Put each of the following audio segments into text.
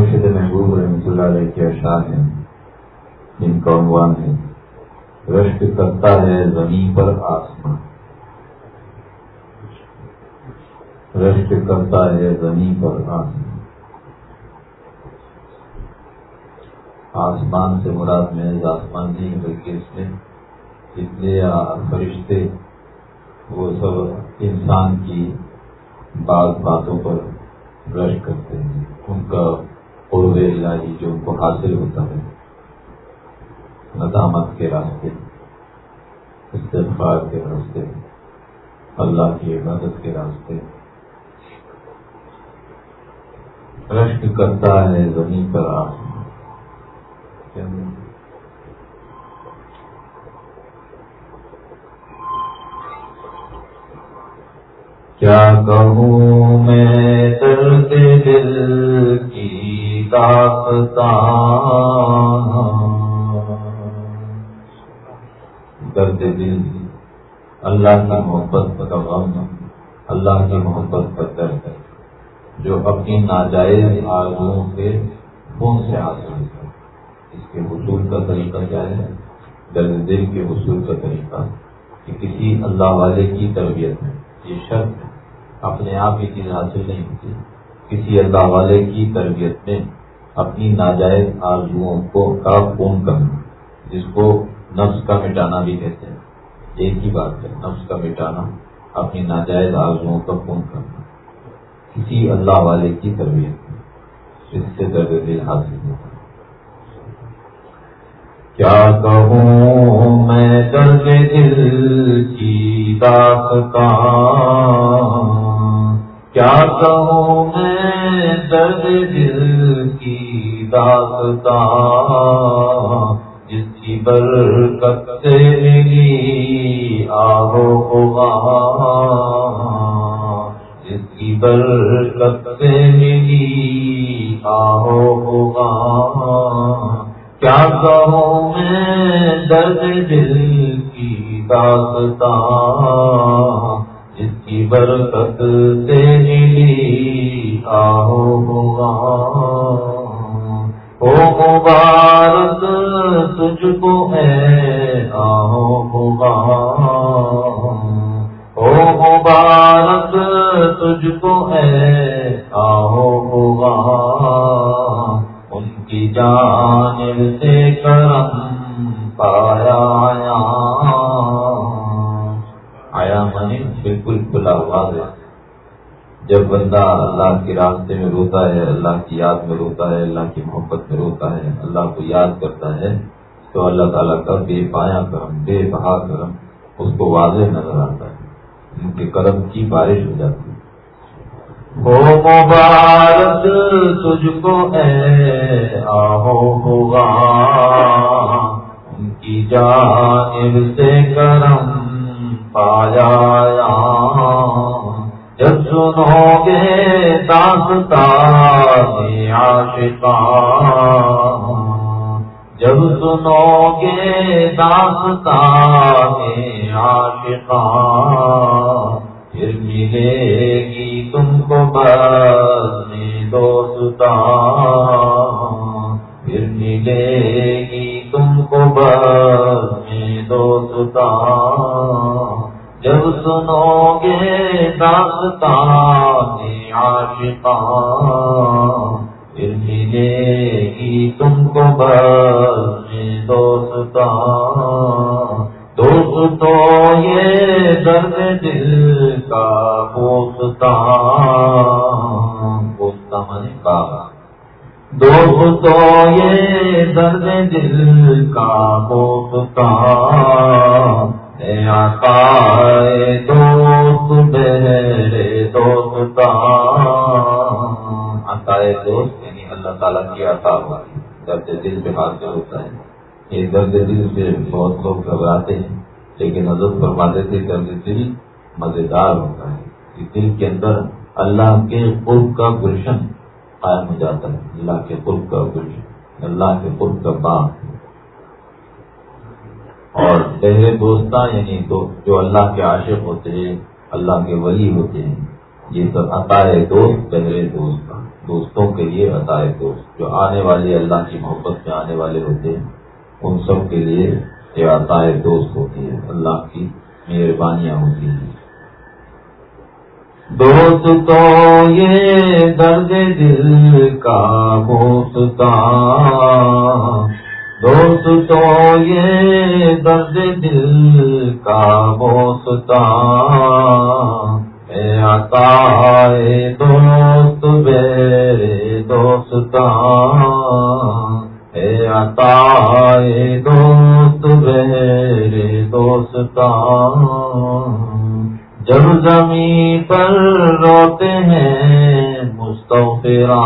مرشد محبوب رحمۃ اللہ علیہ کے اشعار ہیں جن کا عنوان ہے، رشک کرتا ہے زمین پر آسمان۔ رشک کرتا ہے زمین پر آسمان۔ آسمان سے مراد میں آسمان نہیں بلکہ اس میں اتنے فرشتے، وہ سب انسان کی بعض باتوں پر رش کرتے ہیں۔ ان کا قرب الہی جو ان کو حاصل ہوتا ہے، ندامت کے راستے، استغفار کے راستے، اللہ کی عبادت کے راستے۔ رشک کرتا ہے زمین پر آسمان کیا کہوں میں درد دل کی داستان درد دل، اللہ کی محبت کا غم اللہ کی محبت کا درد ہے جو اپنی ناجائز آرزوں کے خون سے حاصل ہوتا ہے اس کے حصول کا طریقہ کیا ہے؟ درد دل کے حصول کا طریقہ کہ کسی اللہ والے کی تربیت میں یہ شرط اپنے آپ یہ چیز حاصل نہیں ہوتی، کسی اللہ والے کی تربیت میں اپنی ناجائز آرزوؤں کو کا خون کرنا، جس کو نفس کا مٹانا بھی کہتے ہیں۔ ایک ہی بات ہے، نفس کا مٹانا، اپنی ناجائز آرزوؤں کا خون کرنا۔ کسی اللہ والے کی تربیت میں اس سے درد دل حاصل ہوتا۔ کیا کہوں میں درد دل کی داستان کیا کہوں میں درد دل کی داستان جس کی برکت سے ملی آہو ہوگا جس کی برکت سے ملی آہو ہوگا کیا کہوں میں درد دل کی داستان جس کی برکت سے ملی آہو ہوگا او مبارک تجھ کو ہے آہو ہوگا او مبارک تجھ کو ہے آہو ہوگا ان کی جانب سے کرم پایا آیا بالکل کھلا ہوا ہے۔ جب بندہ اللہ کے راستے میں روتا ہے، اللہ کی یاد میں روتا ہے، اللہ کی محبت میں روتا ہے، اللہ کو یاد کرتا ہے، تو اللہ تعالیٰ کا بے پایا کرم، بے بہا کرم اس کو واضح نظر آتا ہے۔ ان کے کرم کی بارش ہو جاتی ہے۔ ہو مبارک تجھ کو اے آہو ہوگا، ان کی جانب سے کرم پایا جب سنو گے داستان عاشقان جب سنو گے داستان عاشقان پھر ملے گی تم کو بس دوستان پھر ملے تم کو بس دوستان جب سنو گے داستان عاشقان پھر ملے گی تم کو بس دوستان دوست تو یہ درد دل کا پوستان پوستا من کا دوست تو یہ درد دل کا پوستان دوست، بہرے دوست عطائے دوست یعنی اللہ تعالیٰ کی عطا ہوتی درد دل پہ حاصل ہوتا ہے۔ یہ درد دل سے بہت لوگ گھبراتے ہیں، لیکن حضرت فرماتے تھے، درد دل مزیدار ہوتا ہے۔ دل کے اندر اللہ کے قرب کا گلشن قائم ہو جاتا ہے۔ اللہ کے قرب کا گلشن اللہ کے قرب کا باغ اور گہرے دوستان یعنی جو اللہ کے عاشق ہوتے ہیں، اللہ کے ولی ہوتے ہیں، یہ سب عطائے دوست گہرے دوست دوستوں کے لیے عطائے دوست۔ جو آنے والے اللہ کی محبت میں آنے والے ہوتے ہیں، ان سب کے لیے یہ عطائے دوست ہوتی ہے اللہ کی مہربانیاں ہوتی ہیں۔ دوست تو یہ درد دل کا بوستا دوست تو یہ درد دل کا بوستا عطا دوست بے دوستا اے عطا دوست بے دوستا جب زمین پر روتے ہیں مستفرا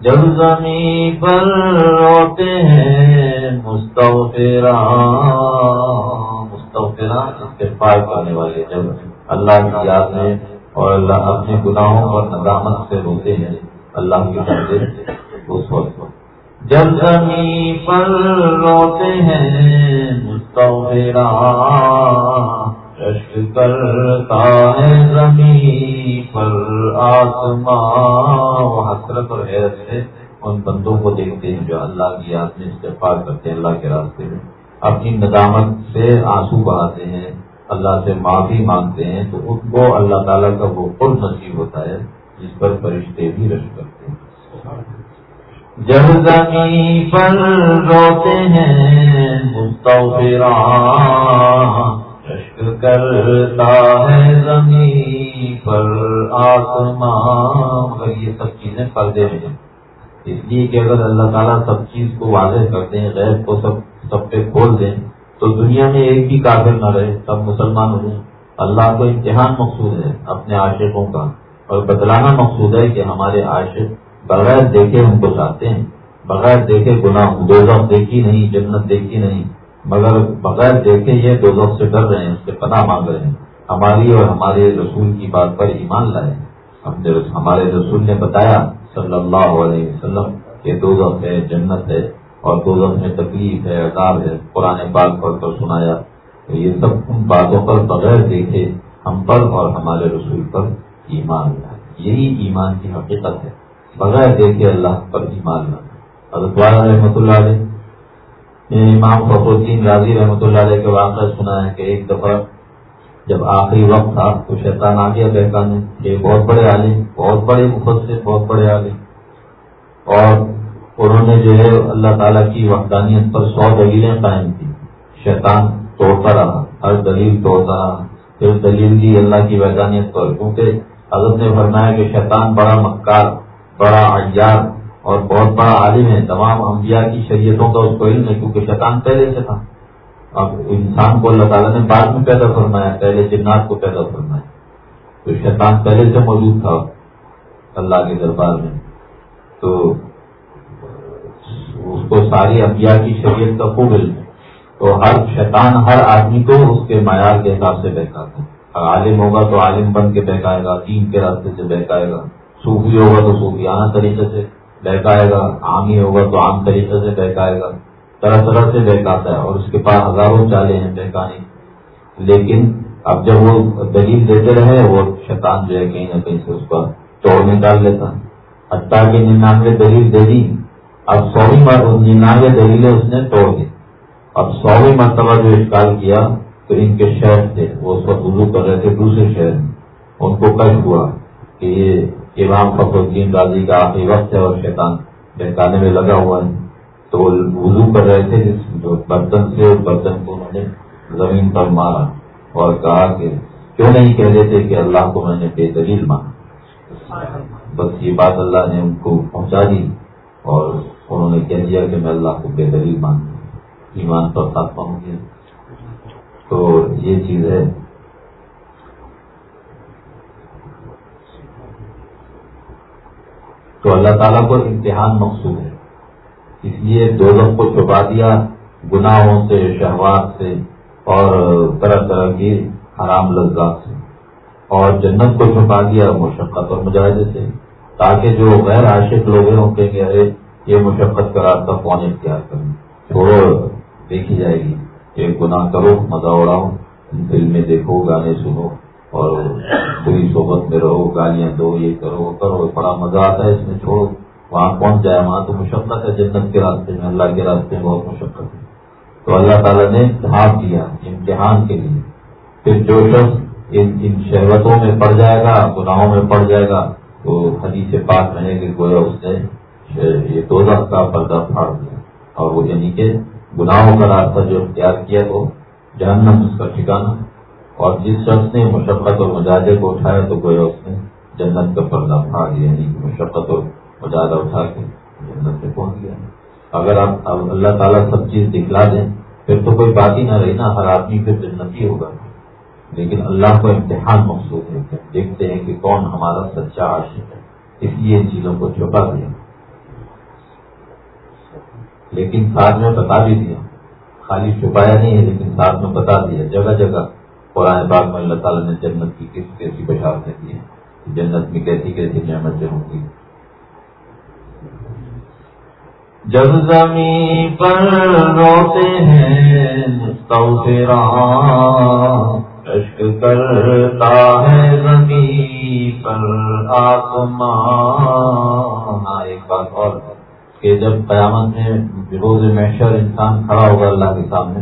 جب زمین پر روتے ہیں مستفرا استغفار کرنے والے جب اللہ کی یاد میں اور اللہ اپنے گناہوں اور ندامت سے روتے ہیں، اللہ کی اس وقت۔ جب زمین پر روتے ہیں مستورا رشک کرتا ہے زمین پر آسمان حسرت اور حیرت سے ان بندوں کو دیکھتے ہیں جو اللہ کی یاد میں استفاد کرتے ہیں، اللہ کے راستے میں۔ اپنی ندامت سے آنسو بہاتے ہیں، اللہ سے معافی مانگتے ہیں، تو ان کو اللہ تعالیٰ کا وہ خود نصیب ہوتا ہے جس پر فرشتے بھی رش کرتے ہیں۔ جب زمین پر روتے ہیں کرتا ہے زمین پر آسمان۔ یہ سب چیزیں پردے میں ہیں۔ اس لیے کہ اگر اللہ تعالیٰ سب چیز کو واضح کرتے ہیں غیر کو سب سب پہ کھول دیں، تو دنیا میں ایک بھی کافر نہ رہے، سب مسلمان ہو جائیں اللہ کو امتحان مقصود ہے اپنے عاشقوں کا۔ اور بدلانا مقصود ہے کہ ہمارے عاشق بغیر دیکھے ہم کو چاہتے ہیں۔ بغیر دیکھے گناہ دو دیکھی نہیں، جنت دیکھی نہیں۔ مگر بغیر دیکھے یہ دو سے ڈر رہے ہیں، اس سے پناہ مانگ رہے ہیں۔ ہماری اور ہمارے رسول کی بات پر ایمان لائے ہم ہمارے رسول نے بتایا صلی اللہ علیہ وسلم کہ دو ہے جنت ہے اور دو میں تکلیف ہے، عذاب ہے۔ پرانے بات پڑھ کر سنایا۔ تو یہ سب ان باتوں پر بغیر دیکھے ہم پر اور ہمارے رسول پر ایمان لائے یہی ایمان کی حقیقت ہے۔ بغیر دیکھے اللہ پر ایمان لانا حضرت رحمۃ اللہ علیہ امام فخر الدین راضی رحمۃ اللہ علیہ کے واقعہ سنا ہے کہ ایک دفعہ جب آخری وقت تھا، تو شیطان آ گیا بہکانے یہ بہت بڑے عالم، بہت بڑے مفت سے بہت بڑے عالم۔ اور انہوں نے جو ہے اللہ تعالیٰ کی وحدانیت پر سو دلیلیں قائم کی۔ شیطان توڑتا رہا، ہر دلیل توڑتا رہا۔ پھر دلیل دی اللہ کی وحدانیت پر، کیونکہ حضرت نے فرمایا کہ شیطان بڑا مکار، بڑا عیار اور بہت بڑا عالم ہے، تمام انبیاء کی شریعتوں کا اس کو علم ہے، کیونکہ شیطان پہلے سے تھا۔ اب انسان کو اللہ تعالیٰ نے بعد میں پیدا فرمایا، پہلے جنات کو پیدا فرمایا۔ تو شیطان پہلے سے موجود تھا اللہ کے دربار میں۔ تو اس کو ساری انبیاء کی شریعت کا خوب علم ہے۔ تو ہر شیطان، ہر آدمی کو اس کے معیار کے حساب سے بہکاتا ہے۔ اگر عالم ہوگا تو عالم بن کے بہکائے گا، دین کے راستے سے بہکائے گا۔ صوفی ہوگا تو صوفیانہ طریقے سے۔ بہکائے گا، عامی ہوگا تو عام طریقے سے بہکائے گا۔ طرح طرح سے بہکاتا ہے اور اس کے پاس ہزاروں چالے ہیں بہکانے لیکن اب جب وہ دلیل دیتے رہے، وہ شیطان جو ہے کہیں نہ کہیں سے اس کا توڑ نکال لیتا۔ حتیٰ کہ ننانوے دلیل دے دی۔ اب سویں ننانوے دلیلیں اس نے توڑ دی۔ اب سویں مرتبہ جو اشکال کیا، تو ان کے شہر تھے۔ وہ اس وقت وضو کر رہے تھے دوسرے شہر میں۔ ان کو کش ہوا کہ یہ امام فخر الدین راضی کا آخری وقت ہے اور شیطان بہکانے میں لگا ہوا ہے۔ تو وہ وضو کر رہے تھے جو برتن سے اس برتن کو انہوں نے زمین پر مارا اور کہا کہ کیوں نہیں کہہ رہے تھے کہ اللہ کو میں نے بے دلیل مانا؟ بس یہ بات اللہ نے ان کو پہنچا دی اور انہوں نے کہہ دیا کہ میں اللہ کو بے دلیل مانتا ایمان پر ساتھ پہنچ گیا۔ تو یہ چیز ہے تو اللہ تعالیٰ کو امتحان مقصود ہے۔ اس لیے دو کو چھپا دیا، گناہوں سے، شہوات سے اور طرح طرح کی حرام لذات سے۔ اور جنت کو چھپا دیا مشقت اور مجاہدے سے، تاکہ جو غیر عاشق لوگ ہیں، ان کے ارے، یہ مشقت کا راستہ کون اختیار کریں چھوڑو، دیکھی جائے گی۔ ایک گناہ کرو، مزہ اڑاؤ فلمیں دیکھو، گانے سنو۔ اور پوری صحبت میں رہو، گالیاں دو، یہ کرو وہ کرو، بڑا مزہ آتا ہے اس میں، چھوڑو۔ وہاں پہنچ جائے؟ وہاں تو مشقت ہے، جنت کے راستے میں، اللہ کے راستے میں بہت مشقت ہے۔ تو اللہ تعالیٰ نے دھاپ دیا امتحان کے لیے۔ پھر جو شخص ان ان شہوتوں میں پڑ جائے گا، گناہوں میں پڑ جائے گا، تو حدیث سے پاک رہے کہ گویا اس نے یہ دو کا پردہ پھاڑ دیا۔ اور وہ یعنی کہ گناہوں کا راستہ جو اختیار کیا تو جہنم اس کا ٹھکانا۔ اور جس شخص نے مشقت اور مجاہدے کو اٹھایا تو گویا اس نے جنت کا پردہ پھاڑ دیا یعنی مشقت اور مجاہدہ اٹھا کے جنت سے پہنچ گیا۔ اگر آپ اللہ تعالیٰ سب چیز دکھلا دیں، پھر تو کوئی بات ہی نہ رہی نا، ہر آدمی پھر جنتی ہوگا۔ لیکن اللہ کو امتحان مقصود ہے دیکھتے ہیں کہ کون ہمارا سچا عاشق ہے۔ اس لیے ان چیزوں کو چھپا دیا۔ لیکن ساتھ میں بتا بھی دیا۔ خالی چھپایا نہیں ہے، لیکن ساتھ میں بتا دیا۔ جگہ جگہ قرآن باغ میں اللہ تعالیٰ نے جنت کی کس کیسی بشارتیں دی ہیں جنت میں کیسی کیسی نعمتیں ہوں گی؟ جب زمین پر روتے ہیں اشک کرتا ہے زمین پر آسمان ہاں، ایک بات اور کہ جب قیامت میں روز محشر انسان کھڑا ہوگا اللہ کے سامنے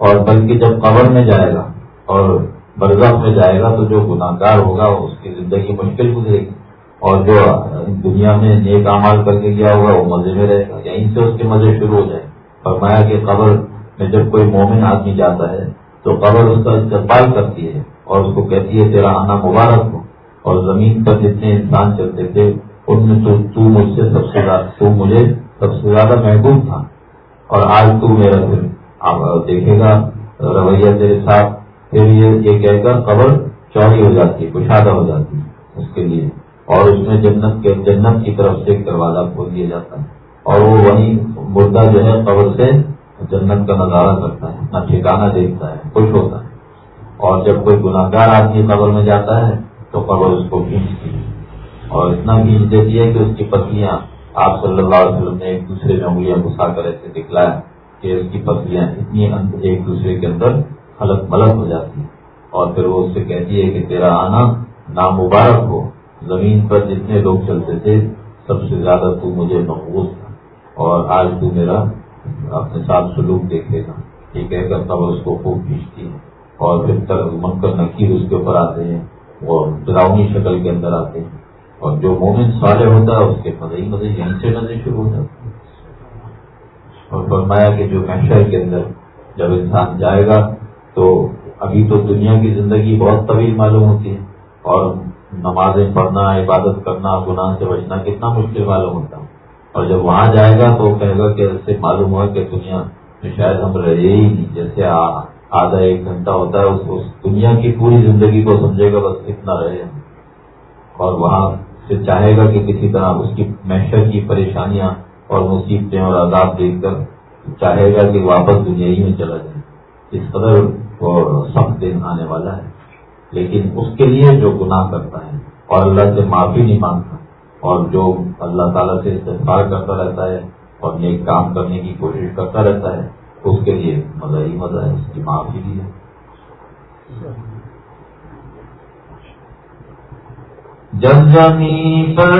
اور بلکہ جب قبر میں جائے گا اور برزخ میں جائے گا تو جو گناہ گار ہوگا اس کی زندگی مشکل گزرے گی۔ اور جو دنیا میں نیک امال کر کے گیا ہوگا وہ مزے میں رہے گا۔ یہیں سے اس کے مزے شروع ہو جائے فرمایا کہ قبر میں جب کوئی مومن آدمی جاتا ہے تو قبر اس کا استقبال کرتی ہے اور اس کو کہتی ہے، تیرا آنا مبارک ہو۔ اور زمین پر جتنے انسان چلتے تھے، ان میں تو تو مجھ سے سب سے زیادہ، تو مجھے سب سے زیادہ محبوب تھا۔ اور آج تو میرا پھر دیکھے گا، رویہ تیرے ساتھ پھر یہ کہہ کر قبر چوڑی ہو جاتی ہے کشادہ ہو جاتی ہے اس کے لیے۔ اور اس میں جنت کے، جنت کی طرف سے دروازہ کھول دیا جاتا ہے۔ اور وہ وہی مردہ جو ہے قبر سے جنت کا نظارہ کرتا ہے، اپنا ٹھکانا دیکھتا ہے، خوش ہوتا ہے۔ اور جب کوئی گناہ گار آدمی قبر میں جاتا ہے تو قبر اس کو کھینچتی ہے۔ اور اتنا کھینچ دیتی ہے کہ اس کی پتلیاں، آپ صلی اللہ علیہ وسلم نے ایک دوسرے میں انگلیاں گھسا کر ایسے دکھلایا کہ اس کی پتلیاں اتنی ایک دوسرے کے اندر حلق ملک ہو جاتی ہیں اور پھر وہ اس سے کہتی ہے کہ تیرا آنا نامبارک ہو۔ زمین پر جتنے لوگ چلتے تھے، سب سے زیادہ تو مجھے محبوس تھا۔ اور آج تو میرا اپنے ساتھ سلوک دیکھے گا۔ یہ کہہ کر تب اس کو خوب کھینچتی ہے۔ اور پھر منکر نکیر اس کے اوپر آتے ہیں۔ وہ ڈراؤنی شکل کے اندر آتے ہیں۔ اور جو مومن سالے ہوتا ہے، اس کے مزے ہی مزے یہیں سے مزے شروع ہو جاتے ہیں۔ اور فرمایا کہ جو محشر کے اندر جب انسان جائے گا تو ابھی تو دنیا کی زندگی بہت طویل معلوم ہوتی ہے اور نمازیں پڑھنا، عبادت کرنا، گناہ سے بچنا کتنا مشکل معلوم ہوتا ہے۔ اور جب وہاں جائے گا تو کہے گا کہ ایسے معلوم ہوا کہ دنیا میں شاید ہم رہے ہی نہیں۔ جیسے آدھا ایک گھنٹہ ہوتا ہے، اس دنیا کی پوری زندگی کو سمجھے گا، بس اتنا رہے اور وہاں سے چاہے گا کہ کسی طرح اس کی معیشت کی پریشانیاں اور مصیبتیں اور عذاب دیکھ کر چاہے گا کہ واپس دنیا ہی میں چلا جائے۔ اس قدر سخت دن آنے والا ہے۔ لیکن اس کے لیے جو گناہ کرتا ہے، اور اللہ سے معافی نہیں مانگتا، اور جو اللہ تعالیٰ سے استفار کرتا رہتا ہے، اور نیک کام کرنے کی کوشش کرتا رہتا ہے، اس کے لیے مزہ ہی مزہ ہے، اس کی معافی بھی ہے۔ جب زمین پر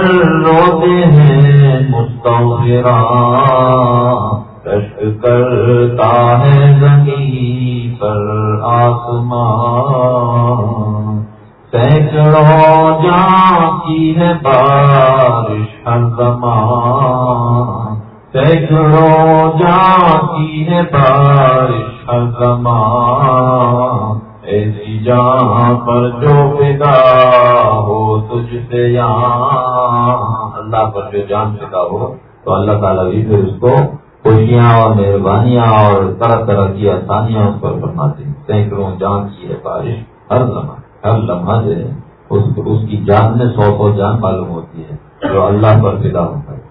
روتے ہیں مستعفرا کشک کرتا ہے زمین۔ پر آسمان سینکڑوں جان کی ہے بارش ہر زمان سینکڑوں جان کی ہے بارش ہر زمان ایسی جہاں پر جو پیدا ہو تجھ سے یہاں اللہ پر جو جان پیدا ہو تو اللہ تعالیٰ بھی پھر اس کو خوشیاں اور مہربانیاں اور طرح طرح کی آسانیاں اس پر فرماتے ہیں۔ سینکڑوں جان کی ہے بارش۔ ہر لمحہ ہر لمحہ جو ہے، اس کی جان میں سو سو جان معلوم ہوتی ہے جو اللہ پر فدا ہوتا ہے۔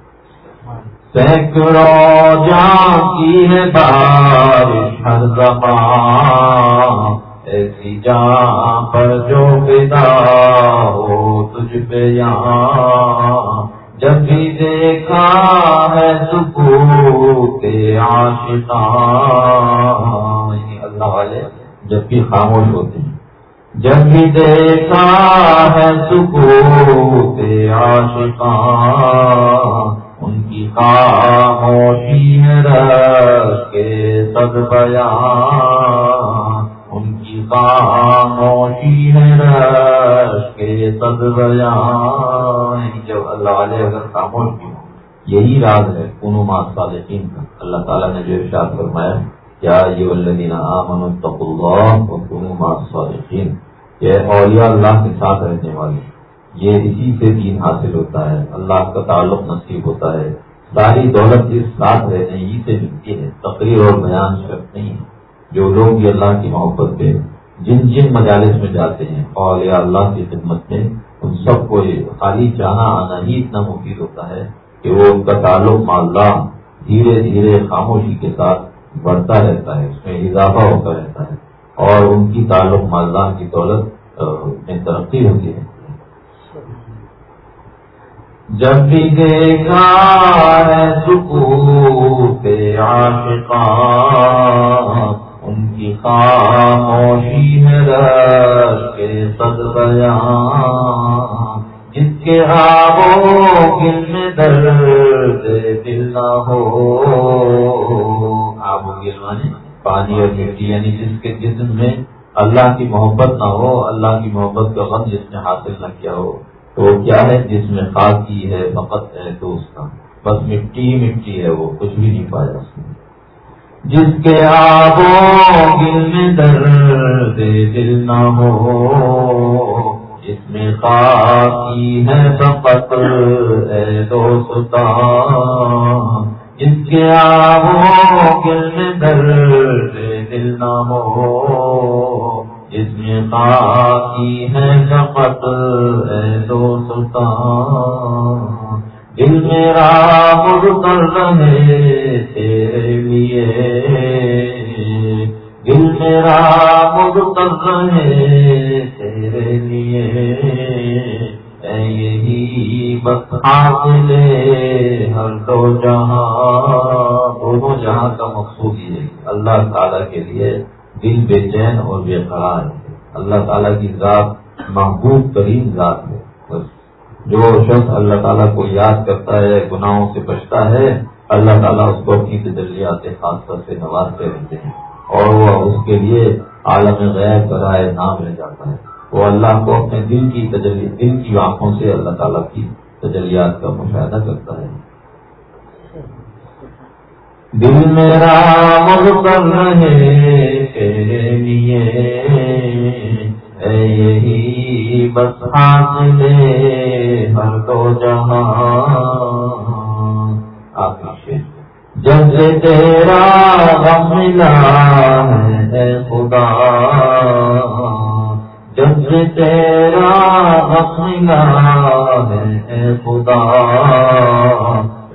سینکڑوں جان کی ہے بارش ہر زمان ایسی جان پر جو فدا ہو تجھ پہ یہاں۔ جب بھی دیکھا ہے کے آشنا یعنی اللہ والے جب بھی خاموش ہوتے ہیں۔ جب بھی دیکھا ہے سکوت عاشقاں، ان کی خاموشی ہے کے سد بیان۔ خاموشی ہے رش کے جب اللہ علیہ اگر خاموش کی یہی راز ہے کنو صالحین کا۔ اللہ تعالیٰ نے جو ارشاد فرمایا کیا یہ ولدین آمن تق اللہ اور کنو صالحین یہ اولیاء اللہ کے ساتھ رہنے والے یہ اسی سے دین حاصل ہوتا ہے۔ اللہ کا تعلق نصیب ہوتا ہے۔ ساری دولت جس ساتھ رہنے ہی سے ملتی ہے۔ تقریر اور بیان شرط نہیں ہے۔ جو لوگ بھی اللہ کی محبت پہ جن جن مجالس میں جاتے ہیں، اولیاء اللہ کی خدمت میں، ان سب کو خالی جانا آنا ہی اتنا مفید ہوتا ہے کہ وہ ان کا تعلق مالدہ دھیرے دھیرے خاموشی کے ساتھ بڑھتا رہتا ہے، اس میں اضافہ ہوتا رہتا ہے اور ان کی تعلق مالدان کی دولت میں ترقی ہوتی ہے۔ جب بھی دیکھا ہے سکوت عاشقاں خاموشی ہے رش کے سد بیان جس کے آبوں گل میں درد، دل نہ ہو آب و گل مانے پانی اور مٹی یعنی جس کے جسم میں اللہ کی محبت نہ ہو، اللہ کی محبت کا غم جس نے حاصل نہ کیا ہو، تو کیا ہے؟ جس میں خاصی ہے، فقط ہے تو اس کا۔ بس مٹی مٹی ہے وہ، کچھ بھی نہیں پایا اس میں۔ جس کے آبوں گل میں درد دل نہ ہو، جس میں خاصی ہے فقط ہے دوستان، جس کے آبوں گل میں درد دل نہ ہو، جس میں باقی ہے شفت ہے دو سلطان دل میرا مر کر رہے تیرے لیے۔ دل میرا مر کر رہے تیرے لیے۔ یہی بس حاصل ہر دو جہاں دونوں جہاں کا مقصود یہ ہے۔ اللہ تعالیٰ کے لیے دل بے چین اور بے قرار ہے۔ اللہ تعالیٰ کی ذات محبوب ترین ذات ہے۔ بس جو شخص اللہ تعالیٰ کو یاد کرتا ہے، گناہوں سے بچتا ہے، اللہ تعالیٰ اس کو اپنی تجلیات خاص طور سے نوازتے رہتے ہیں۔ اور وہ اس کے لیے عالم غیر کرائے نام رہ جاتا ہے۔ وہ اللہ کو اپنے دل کی تجلی، دل کی آنکھوں سے اللہ تعالیٰ کی تجلیات کا مشاہدہ کرتا ہے۔ دل میرا مل کر رہے یہی بس حاصل ہر دو جہاں۔ آپ جب سے تیرا غم ملا ہے خدا۔ جب سے تیرا غم ملا ہے خدا۔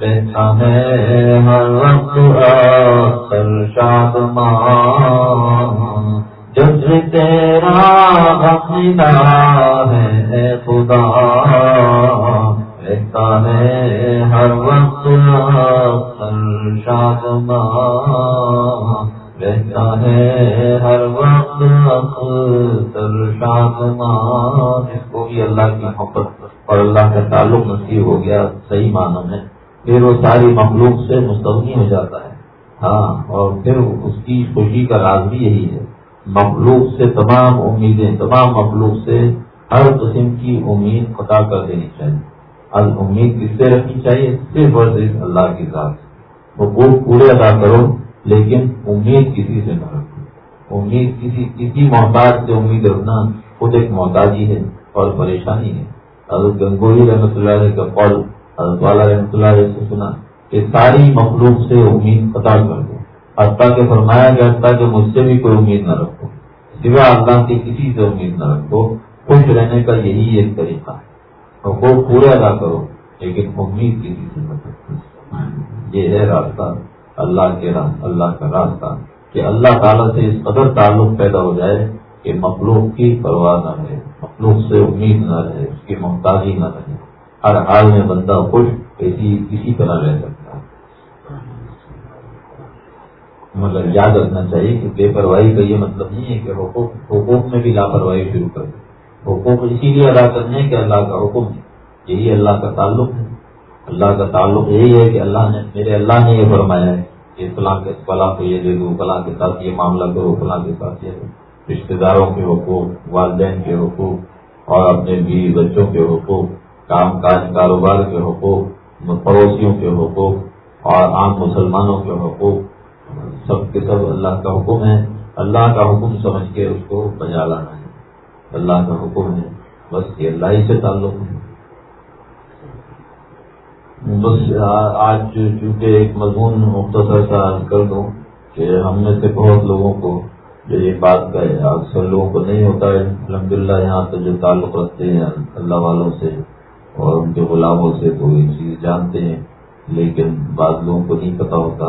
رہتا ہے ہر وقت اکثر شاد جب سے تیرا ملا ہے خدا۔ رہتا ہے ہر وقت اکثر شاد رہتا ہے ہر وقت جس کو بھی اللہ کی محبت اور اللہ کا تعلق نصیب ہو گیا، صحیح معنی میں، پھر وہ ساری مخلوق سے مستغنی ہو جاتا ہے۔ ہاں اور پھر اس کی خوشی کا راز بھی یہی ہے۔ مخلوق سے تمام امیدیں، تمام مخلوق سے ہر قسم کی امید خطا کر دینی چاہیے۔ اب امید کس سے رکھنی چاہیے؟ صرف اور صرف اللہ کی ذات وہ پورے ادا کرو، لیکن امید کسی سے نہ رکھو۔ امید کسی کسی محتاج سے امید رکھنا خود ایک محتاجی ہے اور پریشانی ہے۔ حضرت گنگوئی رحمۃ اللہ علیہ کا قول، حضرت والا رحمۃ اللہ علیہ سے سنا کہ ساری مخلوق سے امید قطع کر دو۔ حتیٰ کے فرمایا گیا حتیٰ کہ مجھ سے بھی کوئی امید نہ رکھو سوا اللہ کی کسی سے امید نہ رکھو، خوش رہنے کا یہی ایک طریقہ ہے۔ اور وہ پورے ادا کرو، لیکن امید کسی سے نہ رکھو یہ ہے راستہ اللہ کے اللہ کا راستہ کہ اللہ تعالیٰ سے اس قدر تعلق پیدا ہو جائے کہ مخلوق کی پرواہ نہ رہے، مخلوق سے امید نہ رہے، اس کی محتاجی نہ رہے۔ ہر حال میں بندہ خوش اسی کسی طرح رہ سکتا ہے مگر یاد رکھنا چاہیے کہ بے پرواہی کا یہ مطلب نہیں ہے کہ حقوق حقوق میں بھی لاپرواہی شروع کر دے حقوق اسی لیے ادا کرنے کہ اللہ کا حکم ہے۔ یہی اللہ کا تعلق ہے۔ اللہ کا تعلق یہی ہے کہ اللہ نے میرے اللہ نے یہ فرمایا ہے کہ فلاں کے فلاں کو یہ دے دو، فلاں کے ساتھ یہ معاملہ کرو، فلاں کے ساتھ یہ رشتے داروں کے حقوق، والدین کے حقوق اور اپنے بیوی بچوں کے حقوق، کام کاج کاروبار کے حقوق، پڑوسیوں کے حقوق اور عام مسلمانوں کے حقوق۔ سب کے سب اللہ کا حکم ہے۔ اللہ کا حکم سمجھ کے اس کو بجا لانا ہے۔ اللہ کا حکم ہے۔ بس یہ اللہ ہی سے تعلق ہے۔ بس آج چونکہ ایک مضمون مختصر سا کر دوں کہ ہم میں سے بہت لوگوں کو جو یہ بات کا ہے اکثر لوگوں کو نہیں ہوتا ہے۔ الحمد للہ یہاں تو جو تعلق رکھتے ہیں اللہ والوں سے اور ان کے غلاموں سے تو یہ چیز جانتے ہیں، لیکن بعض لوگوں کو نہیں پتا ہوتا۔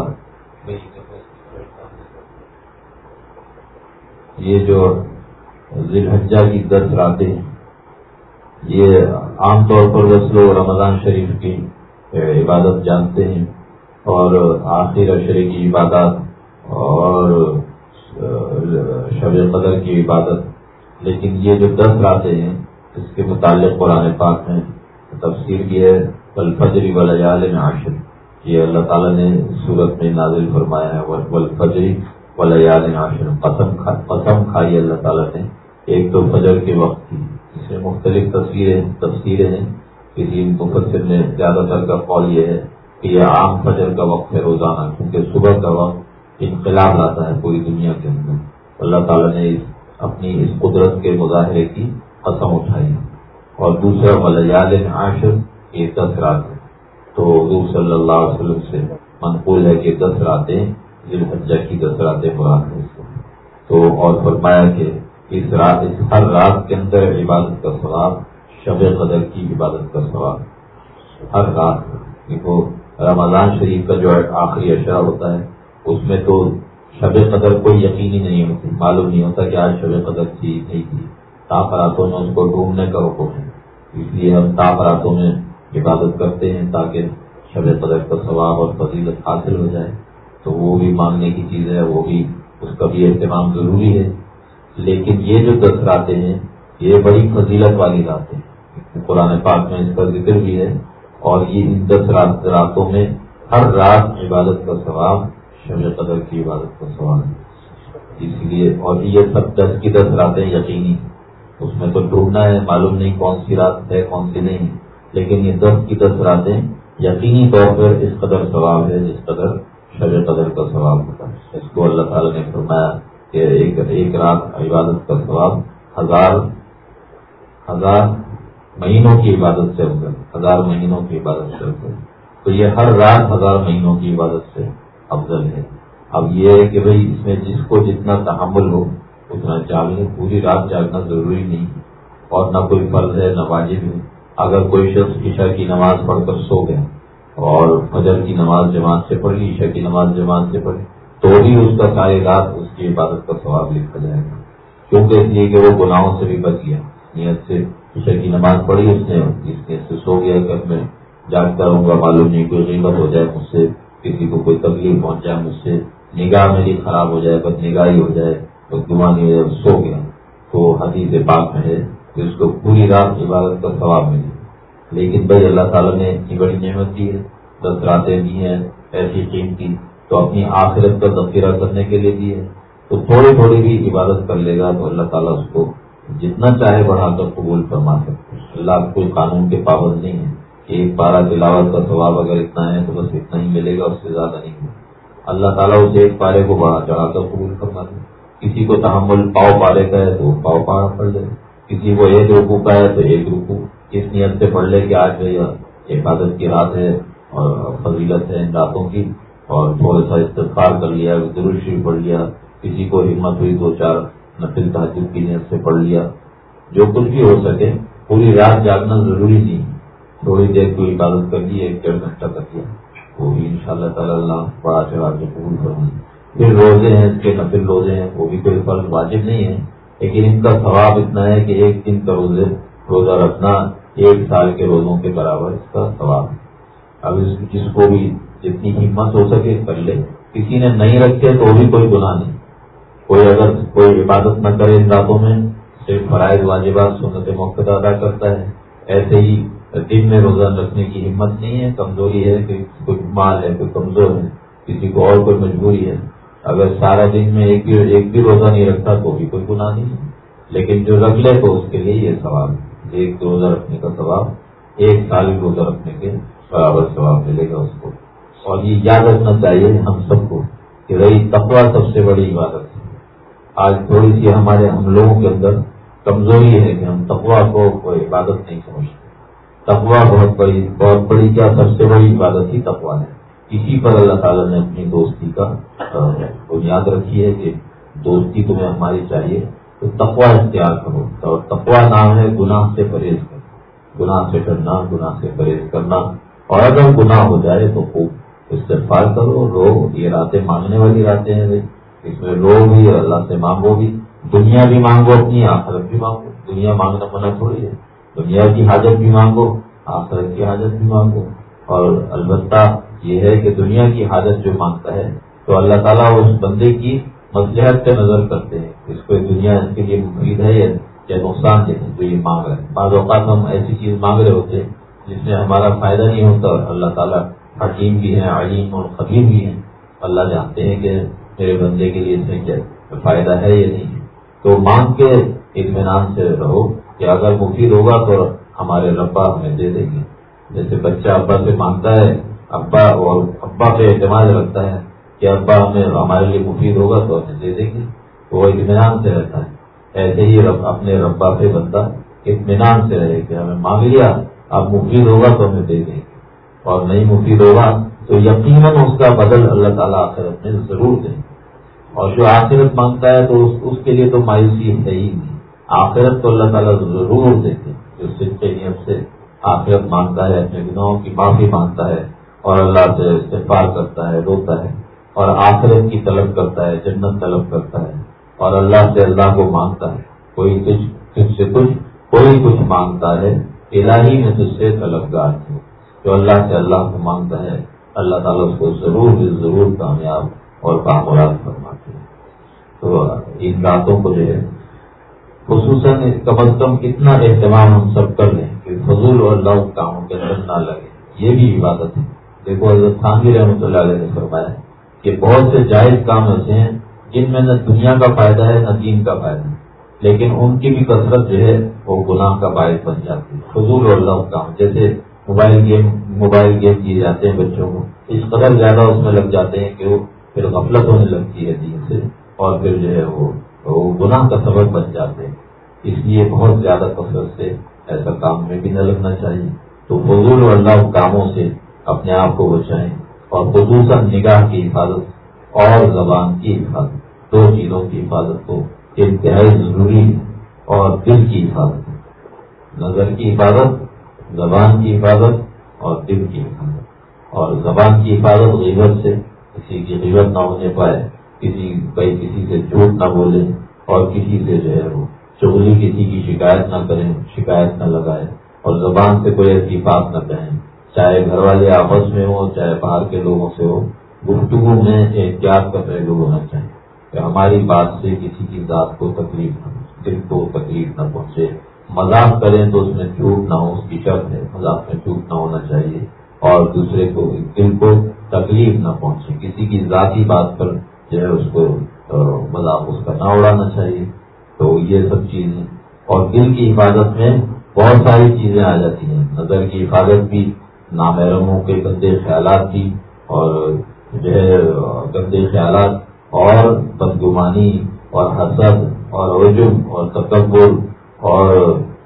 یہ جو ذلحجہ کی دس راتیں یہ عام طور پر بس لوگ رمضان شریف کی عبادت جانتے ہیں اور آخر اشرے کی عبادت اور شب قدر کی عبادت۔ لیکن یہ جو دس راتیں ہیں، اس کے متعلق قرآن پاک میں تفسیر کی ہے الفجری ولیال عاشر۔ یہ اللہ تعالیٰ نے صورت میں نازل فرمایا ہے ولیال عاشر قسم قسم کھائی اللہ تعالیٰ نے۔ ایک تو فجر کے وقت کی اس میں مختلف تصویریں تفسیریں ہیں۔ کسی مفسر نے زیادہ تر کا قول یہ ہے کہ یہ عام فجر کا وقت ہے روزانہ، کیونکہ صبح کا وقت انقلاب لاتا ہے پوری دنیا کے اندر۔ اللہ تعالیٰ نے اپنی اس قدرت کے مظاہرے کی قسم اٹھائی اور دوسرا ملیال عاشر یہ دس رات ہے تو حضور صلی اللہ علیہ وسلم سے منقول ہے کہ دس راتیں ذلحجہ کی دس راتیں مراد ہیں تو اور فرمایا کہ اس رات اس ہر رات کے اندر عبادت کا ثواب، شب قدر کی عبادت کا ثواب۔ ہر رات دیکھو، رمضان شریف کا جو آخری اشرا ہوتا ہے، اس میں تو شب قدر کوئی یقینی نہیں ہوتی، معلوم نہیں ہوتا کہ آج شب قدر تھی، نہیں تھی۔ تاخراتوں میں اس کو ڈھونڈنے کا حکم ہے۔ اس لیے ہم تاخراتوں میں عبادت کرتے ہیں تاکہ شب قدر کا ثواب اور فضیلت حاصل ہو جائے۔ تو وہ بھی مانگنے کی چیز ہے، وہ بھی اس کا بھی اہتمام ضروری ہے۔ لیکن یہ جو دس راتیں ہیں، یہ بڑی فضیلت والی راتیں قرآن پاک میں اس کا ذکر بھی ہے۔ اور یہ ان دس رات راتوں میں ہر رات عبادت کا ثواب، شب قدر کی عبادت کا ثواب ہے۔ اس لیے اور یہ سب دس کی دس راتیں یقینی اس میں تو ڈھونڈنا ہے، معلوم نہیں کون سی رات ہے، کون سی نہیں۔ لیکن یہ دس کی دس راتیں یقینی طور پر اس قدر ثواب ہے، جس قدر شب قدر کا ثواب ہوتا ہے۔ اس کو اللہ تعالیٰ نے فرمایا کہ ایک ایک رات عبادت کا ثواب ہزار ہزار مہینوں کی عبادت سے افضل ہزار مہینوں کی عبادت سے افضل تو یہ ہر رات ہزار مہینوں کی عبادت سے افضل ہے۔ اب یہ ہے کہ بھائی اس میں جس کو جتنا تحمل ہو، اتنا جاگنے پوری رات جاگنا ضروری نہیں اور نہ کوئی فرض ہے، نہ واجب ہے۔ اگر کوئی شخص عشاء کی نماز پڑھ کر سو گئے اور فجر کی نماز جماعت سے پڑھی، عشاء کی نماز جماعت سے پڑھی، تو بھی اس کا ساری رات اس کی عبادت کا ثواب لکھا جائے گا۔ کیونکہ اس لیے کہ وہ گناہوں سے بھی بچ گیا۔ نیت سے عشاء کی نماز پڑھی اس نے، اس نیت سے سو گیا کہ میں۔ جاگتا رہوں گا، معلوم نہیں کوئی قیمت ہو جائے مجھ سے، کسی کو کوئی تکلیف پہنچ جائے مجھ سے۔ نگاہ میری خراب ہو جائے، بد نگاہی ہو جائے گمانی سو گیا۔ تو حدیث پاک میں ہے کہ اس کو پوری رات عبادت کا ثواب ملے۔ لیکن بھائی اللہ تعالیٰ نے اتنی بڑی نعمت دی ہے، دس راتیں دی ہیں، ایسی قیمتی تو اپنی آخرت کا ذخیرہ کرنے کے لیے دی ہے۔ تو تھوڑی تھوڑی بھی عبادت کر لے گا تو اللہ تعالیٰ اس کو جتنا چاہے بڑھا کر قبول فرما سکتے اللہ کوئی قانون کے پابند نہیں ہے کہ ایک بارہ تلاوت کا ثواب اگر اتنا ہے تو بس اتنا ہی ملے گا، اس سے زیادہ نہیں ملے اللہ تعالیٰ اسے ایک پارے کو بڑھا چڑھا کر قبول فرما دے۔ کسی کو تحمل پاؤ پارے کا ہے تو پاؤ پارا پڑھ لے کسی کو ایک روکو کا ہے تو ایک روکو اس نیت سے پڑھ لے کہ آج عبادت کی رات ہے اور فضیلت ہے ان راتوں کی اور تھوڑا سا استفار کر لیا شریف پڑھ لیا، کسی کو ہمت ہوئی دو چار نفل تحجد کی نیت سے پڑھ لیا، جو کچھ بھی ہو سکے، پوری رات جاگنا ضروری نہیں تھوڑی دیر کو عبادت کر لی ایک ڈیڑھ گھنٹہ کر دیا، وہ بھی ان شاء اللہ تعالی اللہ بڑا چڑھا کے قبول کروں پھر روزے ہیں، اس کے نفل روزے ہیں، وہ بھی کوئی فرض واجب نہیں ہے، لیکن ان کا ثواب اتنا ہے کہ ایک دن کا روزے، روزہ رکھنا ایک سال کے روزوں کے برابر اس کا ثواب ہے۔ اب جس کو بھی جتنی ہمت ہو سکے کر لے، کسی نے نہیں رکھے تو بھی کوئی گناہ نہیں۔ کوئی اگر کوئی عبادت نہ کرے ان راتوں میں، صرف فرائض، واجبات سنت موقع ادا کرتا ہے۔ ایسے ہی دن میں روزہ رکھنے کی ہمت نہیں ہے، کمزوری ہے کہ کوئی مال ہے، کوئی کمزور ہے، کسی کو اور کوئی مجبوری ہے۔ اگر سارا دن میں ایک بھی ایک بھی روزہ نہیں رکھتا تو بھی کوئی گناہ نہیں ہے۔ لیکن جو رکھ لے تو اس کے لیے یہ سوال ہے۔ ایک روزہ رکھنے کا ثواب، ایک سال روزہ رکھنے کے برابر ثواب ملے گا اس کو۔ اور یہ یاد رکھنا چاہیے ہم سب کو کہ رہی تقوا سب سے بڑی عبادت ہے۔ آج تھوڑی سی ہمارے ہم لوگوں کے اندر کمزوری ہے کہ ہم تقوا کو کوئی عبادت نہیں سمجھتے۔ تقوا بہت بڑی بہت بڑی کیا سب سے بڑی عبادت ہی تقوا ہے۔ اسی پر اللہ تعالیٰ نے اپنی دوستی کا بنیاد رکھی ہے کہ دوستی تمہیں ہماری چاہیے۔ تو تقوا اختیار کرو اور تقوا نام ہے گناہ سے پرہیز کر گناہ سے ڈرنا گناہ سے پرہیز کرنا۔ اور اگر گناہ ہو جائے تو خوب استفار کرو۔ لوگ یہ راتیں مانگنے والی راتیں ہیں اس میں رو بھی اور اللہ سے مانگو بھی۔ دنیا بھی مانگو، اپنی آخرت بھی مانگو۔ دنیا مانگنا منع تھوڑی ہے۔ دنیا کی حاجت بھی مانگو، آخرت کی حاجت بھی مانگو۔ اور البتہ یہ ہے کہ دنیا کی حاجت جو مانگتا ہے، تو اللہ تعالیٰ اس بندے کی مسلحت پہ نظر کرتے ہیں اس کو دنیا اس کے لیے مفید ہے یا نقصان دہ جو یہ مانگ رہے ہیں۔ بعض اوقات ہم ایسی چیز مانگ رہے ہوتے ہیں جس میں ہمارا فائدہ نہیں ہوتا اور اللہ تعالیٰ حکیم بھی ہیں، علیم اور خبیر بھی ہیں۔ اللہ جانتے ہیں کہ میرے بندے کے لیے اس میں کیا فائدہ ہے یا نہیں۔ تو مانگ کے اطمینان سے رہو کہ اگر مفید ہوگا تو ہمارے ربا ہمیں دے دیں گے۔ جیسے بچہ ابا سے مانگتا ہے، ابا اور ابا پہ اعتماد رکھتا ہے کہ ابا ہمیں ہمارے لیے مفید ہوگا تو ہمیں دے دیں گے۔ تو وہ اطمینان سے رہتا ہے۔ ایسے ہی رب اپنے ربا پہ بندہ اطمینان سے رہے کہ ہمیں مانگ لیا اب مفید ہوگا تو ہمیں دے دیں گے۔ اور نہیں مفید ہوگا تو یقیناً اس کا بدل اللہ تعالیٰ آخرت میں ضرور دیں اور جو آخرت مانگتا ہے تو اس کے لیے تو مایوسی ہے ہی نہیں۔ آخرت تو اللہ تعالیٰ ضرور دیتے جو سچے نیم سے آخرت مانگتا ہے، اپنے گناہوں کی معافی مانگتا ہے اور اللہ سے استفار کرتا ہے، روتا ہے۔ اور آخرت کی طلب کرتا ہے، جنت طلب کرتا ہے اور اللہ سے اللہ کو مانگتا ہے۔ کوئی کچھ تجھ سے کچھ، کوئی کچھ مانگتا ہے۔ الہی میں تجھ سے طلبگار ہے جو اللہ سے اللہ کو مانگتا ہے، اللہ تعالیٰ اس کو ضرور ضرور کامیاب اور کامراد فرماتے ہیں۔ تو ان راتوں کو جو ہے، خصوصاً کم از کم اتنا اہتمام ہم سب کر لیں کہ فضول اور لو کاموں کے اندر نہ لگے یہ بھی عبادت ہے۔ دیکھو، حضرت خانگی رحمۃ اللہ علیہ نے فرمایا کہ بہت سے جائز کام ایسے ہیں جن میں نہ دنیا کا فائدہ ہے، نہ دین کا فائدہ ہے۔ لیکن ان کی بھی کثرت جو ہے، وہ گناہ کا باعث بن جاتی ہے۔ فضول اور اللہ کام، جیسے موبائل گیم موبائل گیم کیے جاتے ہیں بچوں کو۔ اس قدر زیادہ اس میں لگ جاتے ہیں کہ وہ پھر غفلت ہونے لگتی ہے دین سے اور پھر جو ہے وہ گناہ کا سبب بن جاتے ہیں۔ اس لیے بہت زیادہ کثرت سے ایسا کام میں بھی نہ لگنا چاہیے۔ تو فضول اور اللہ کاموں سے اپنے آپ کو بچائیں۔ اور خصوصاً نگاہ کی حفاظت اور زبان کی حفاظت، دو چیزوں کی حفاظت کو انتہائی ضروری ہے اور دل کی حفاظت نظر کی حفاظت، زبان کی حفاظت اور دل کی حفاظت۔ اور زبان کی حفاظت غیبت سے، کسی کی غیبت نہ ہونے پائے، کسی کئی کسی سے جھوٹ نہ بولے اور کسی سے جو ہے وہ چغلی، کسی کی شکایت نہ کریں، شکایت نہ لگائے اور زبان سے کوئی ایسی بات نہ کہیں۔ چاہے گھر والے آپس میں ہو، چاہے باہر کے لوگوں سے ہو، گفتگو میں احتیاط کر رہے لوگ ہونا چاہیے کہ ہماری بات سے کسی کی ذات کو تکلیف نہ دل کو تکلیف نہ پہنچے۔ مذاق کریں تو اس میں چوٹ نہ ہو، اس کی شرط ہے مذاق میں چوٹ نہ ہونا چاہیے اور دوسرے کو دل کو تکلیف نہ پہنچے۔ کسی کی ذاتی بات پر جو ہے اس کو مذاق اس کا نہ اڑانا چاہیے۔ تو یہ سب چیزیں، اور دل کی حفاظت میں بہت ساری چیزیں آ جاتی ہیں۔ نظر کی حفاظت بھی نامحرموں کے گندے خیالات بھی اور جو ہے، گندے خیالات اور بدگمانی اور حسد اور رجم اور تکبر اور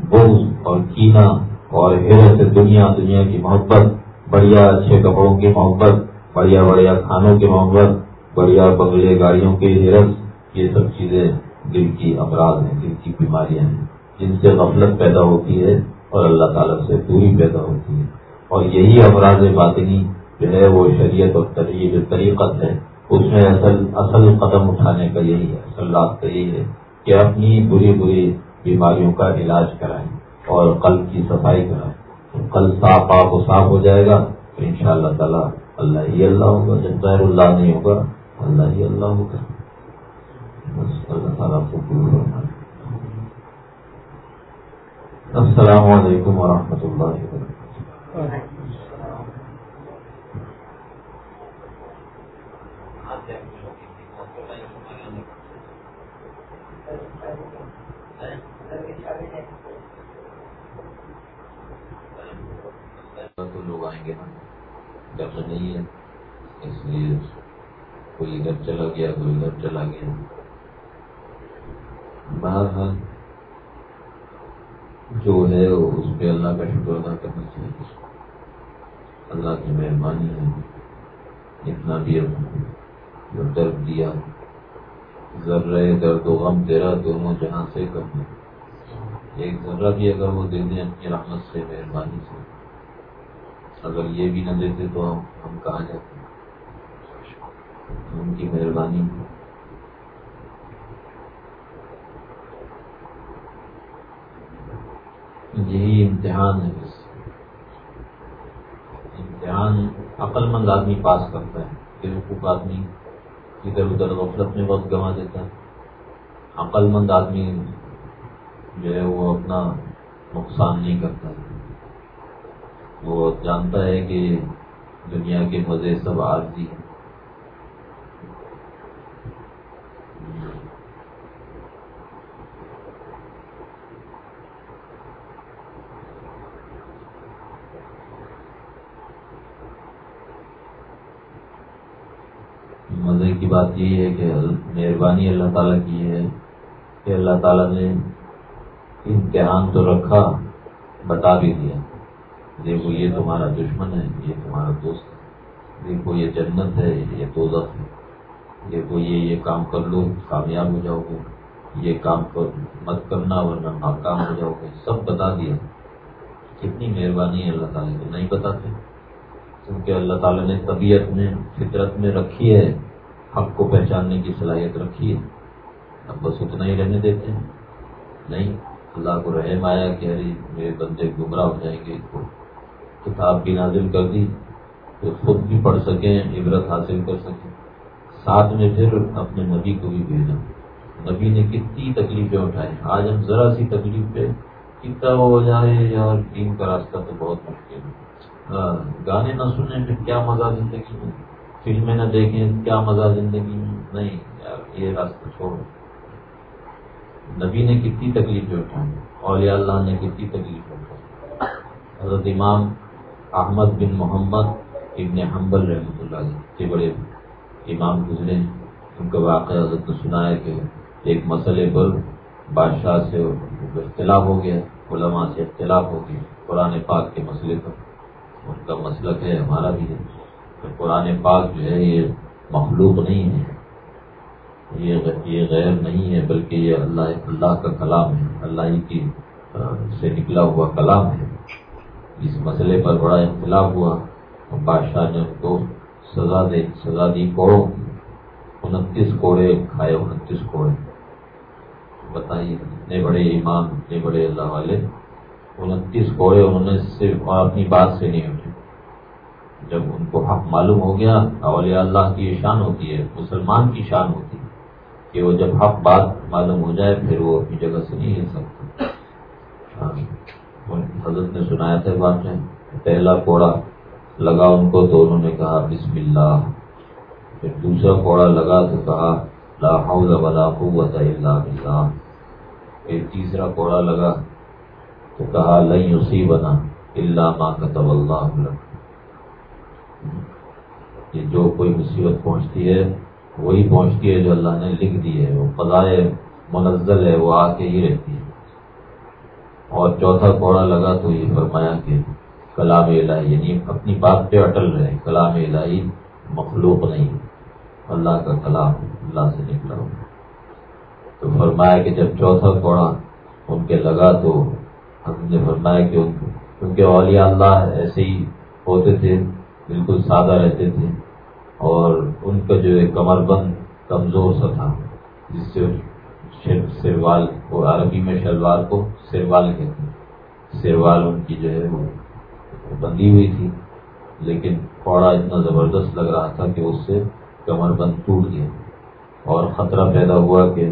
بغض اور کینا اور حیرت دنیا دنیا کی محبت، بڑھیا اچھے کپڑوں کی محبت، بڑھیا بڑھیا کھانوں کی محبت، بڑھیا بنگلے گاڑیوں کی حیرت یہ سب چیزیں دل کی امراض ہیں، دل کی بیماریاں ہیں، جن سے غفلت پیدا ہوتی ہے اور اللہ تعالیٰ سے دوری پیدا ہوتی ہے۔ اور یہی امراض باطنی جو ہے وہ شریعت اور جو طریقت ہے، اس میں اصل اصل قدم اٹھانے کا یہی ہے، اصل رات کا یہی ہے کہ اپنی بری بری بیماریوں کا علاج کرائیں اور قلب کی صفائی کرائیں۔ کل صاف آپ و صاف ہو جائے گا تو ان شاء اللہ تعالیٰ اللہ ہی اللہ ہوگا، جب ظاہر اللہ نہیں ہوگا اللہ ہی اللہ ہوگا۔ بس اللہ تعالیٰ کو السلام علیکم ورحمۃ اللہ وبرکاتہ۔ لوگ آئیں گے ڈر نہیں ہے۔ اس لیے کوئی ادھر چلا گیا، کوئی ادھر چلا گیا۔ بہرحال جو ہے اس پہ اللہ کا شکر ادا کرنا چاہیے۔ اللہ کی مہربانی ہے۔ اتنا بھی جو درد دیا، ذرہ درد و غم تیرا دونوں جہاں سے کم ایک ذرہ بھی اگر وہ دے دیں اپنی رحمت سے، مہربانی سے۔ اگر یہ بھی نہ دیتے تو ہم کہاں جاتے ان کی مہربانی۔ یہی امتحان ہے بس۔ امتحان عقل مند آدمی پاس کرتا ہے بے آدمی ادھر ادھر غفلت میں وقت گنوا دیتا ہے۔ عقل مند آدمی جو ہے وہ اپنا نقصان نہیں کرتا۔ ہے وہ جانتا ہے کہ دنیا کے مزے سب عارضی ہیں مزے کی بات یہ ہے کہ مہربانی اللہ تعالیٰ کی ہے کہ اللہ تعالیٰ نے امتحان تو رکھا، بتا بھی دیا۔ دیکھو، یہ تمہارا دشمن ہے، یہ تمہارا دوست ہے۔ دیکھو، یہ جنت ہے، یہ دوزخ ہے۔ دیکھو، یہ یہ کام کر لو، کامیاب ہو جاؤ گے۔ یہ کام کر، مت کرنا، ورنہ ناکام ہو جاؤ گے۔ سب بتا دیا۔ کتنی مہربانی ہے اللہ تعالیٰ کو نہیں بتاتے؟ کیونکہ اللہ تعالیٰ نے طبیعت میں، فطرت میں رکھی ہے۔ حق کو پہچاننے کی صلاحیت رکھی ہے۔ اب بس اتنا ہی رہنے دیتے ہیں۔ نہیں، اللہ کو رحم آیا کہ ارے میرے بندے گمراہ ہو جائیں گے۔ کو کتاب بھی نازل کر دی تو خود بھی پڑھ سکیں، عبرت حاصل کر سکیں۔ ساتھ میں پھر اپنے نبی کو بھی بھیجا نبی نے کتنی تکلیفیں اٹھائی آج ہم ذرا سی تکلیف پہ کتنا وہ ہو جائے، یار، دین کا راستہ تو بہت مشکل ہے۔ گانے نہ سنیں، پھر کیا مزہ زندگی میں؟ فلمیں نہ دیکھیں کیا مزہ زندگی میں۔ نہیں، یار، یہ راستہ چھوڑو نبی نے کتنی تکلیفیں اٹھائی اولیاء اللہ نے کتنی تکلیفیں اٹھائی حضرت امام احمد بن محمد ابن حنبل رحمۃ اللہ کے بڑے امام گزرے۔ ان کا واقعہ حضرت نے سنا ہے کہ ایک مسئلے پر بادشاہ سے اختلاف ہو گیا، علماء سے اختلاف ہو گیا، قرآن پاک کے مسئلے پر۔ ان کا مسلک ہے؟ ہمارا بھی ہے۔ کہ قرآن پاک جو ہے یہ مخلوق نہیں ہے۔ یہ غیر نہیں ہے بلکہ یہ اللہ اللہ کا کلام ہے۔ اللہ ہی کی سے نکلا ہوا کلام ہے۔ اس مسئلے پر بڑا اختلاف ہوا۔ بادشاہ نے ان کو سزا دے سزا دی کوڑوں انتیس کوڑے کھائے، انتیس کوڑے۔ بتائیے، اتنے بڑے امام اتنے بڑے اللہ والے۔ انتیس کوڑے انہوں نے صرف اپنی بات سے نہیں اٹھے۔ جب ان کو حق معلوم ہو گیا، اولیاء اللہ کی شان ہوتی ہے، مسلمان کی شان ہوتی ہے کہ وہ جب حق بات معلوم ہو جائے، پھر وہ اپنی جگہ سے نہیں ہل سکتے حضرت نے سنایا تھا بات میں، پہلا کوڑا لگا ان کو تو انہوں نے کہا، بسم اللہ۔ پھر دوسرا کوڑا لگا تو کہا، لا حول ولا قوت الا باللہ۔ پھر تیسرا کوڑا لگا تو کہا لئی اسی بنا اللہ ماں كتب اللہ یہ جو کوئی مصیبت پہنچتی ہے، وہی پہنچتی ہے جو اللہ نے لکھ دی ہے۔ وہ فضائے منزل ہے، وہ آ کے ہی رہتی ہے۔ اور چوتھا کوڑا لگا تو یہ فرمایا کہ کلام الہی یعنی اپنی بات پہ اٹل رہے۔ کلام الہی مخلوق نہیں، اللہ کا کلام اللہ سے نکلا ہو تو فرمایا کہ جب چوتھا کوڑا ان کے لگا تو ہم نے فرمایا کہ ان، کیونکہ اولیاء اللہ ایسے ہی ہوتے تھے بالکل سادہ رہتے تھے اور ان کا جو ہے کمر بند کمزور سا تھا، جس سے سروال کو، عربی میں شلوار کو سروال کہتے ہیں۔ سروال ان کی جو ہے وہ بندی ہوئی تھی، لیکن کوڑا اتنا زبردست لگ رہا تھا کہ اس سے کمر بند ٹوٹ گیا۔ اور خطرہ پیدا ہوا کہ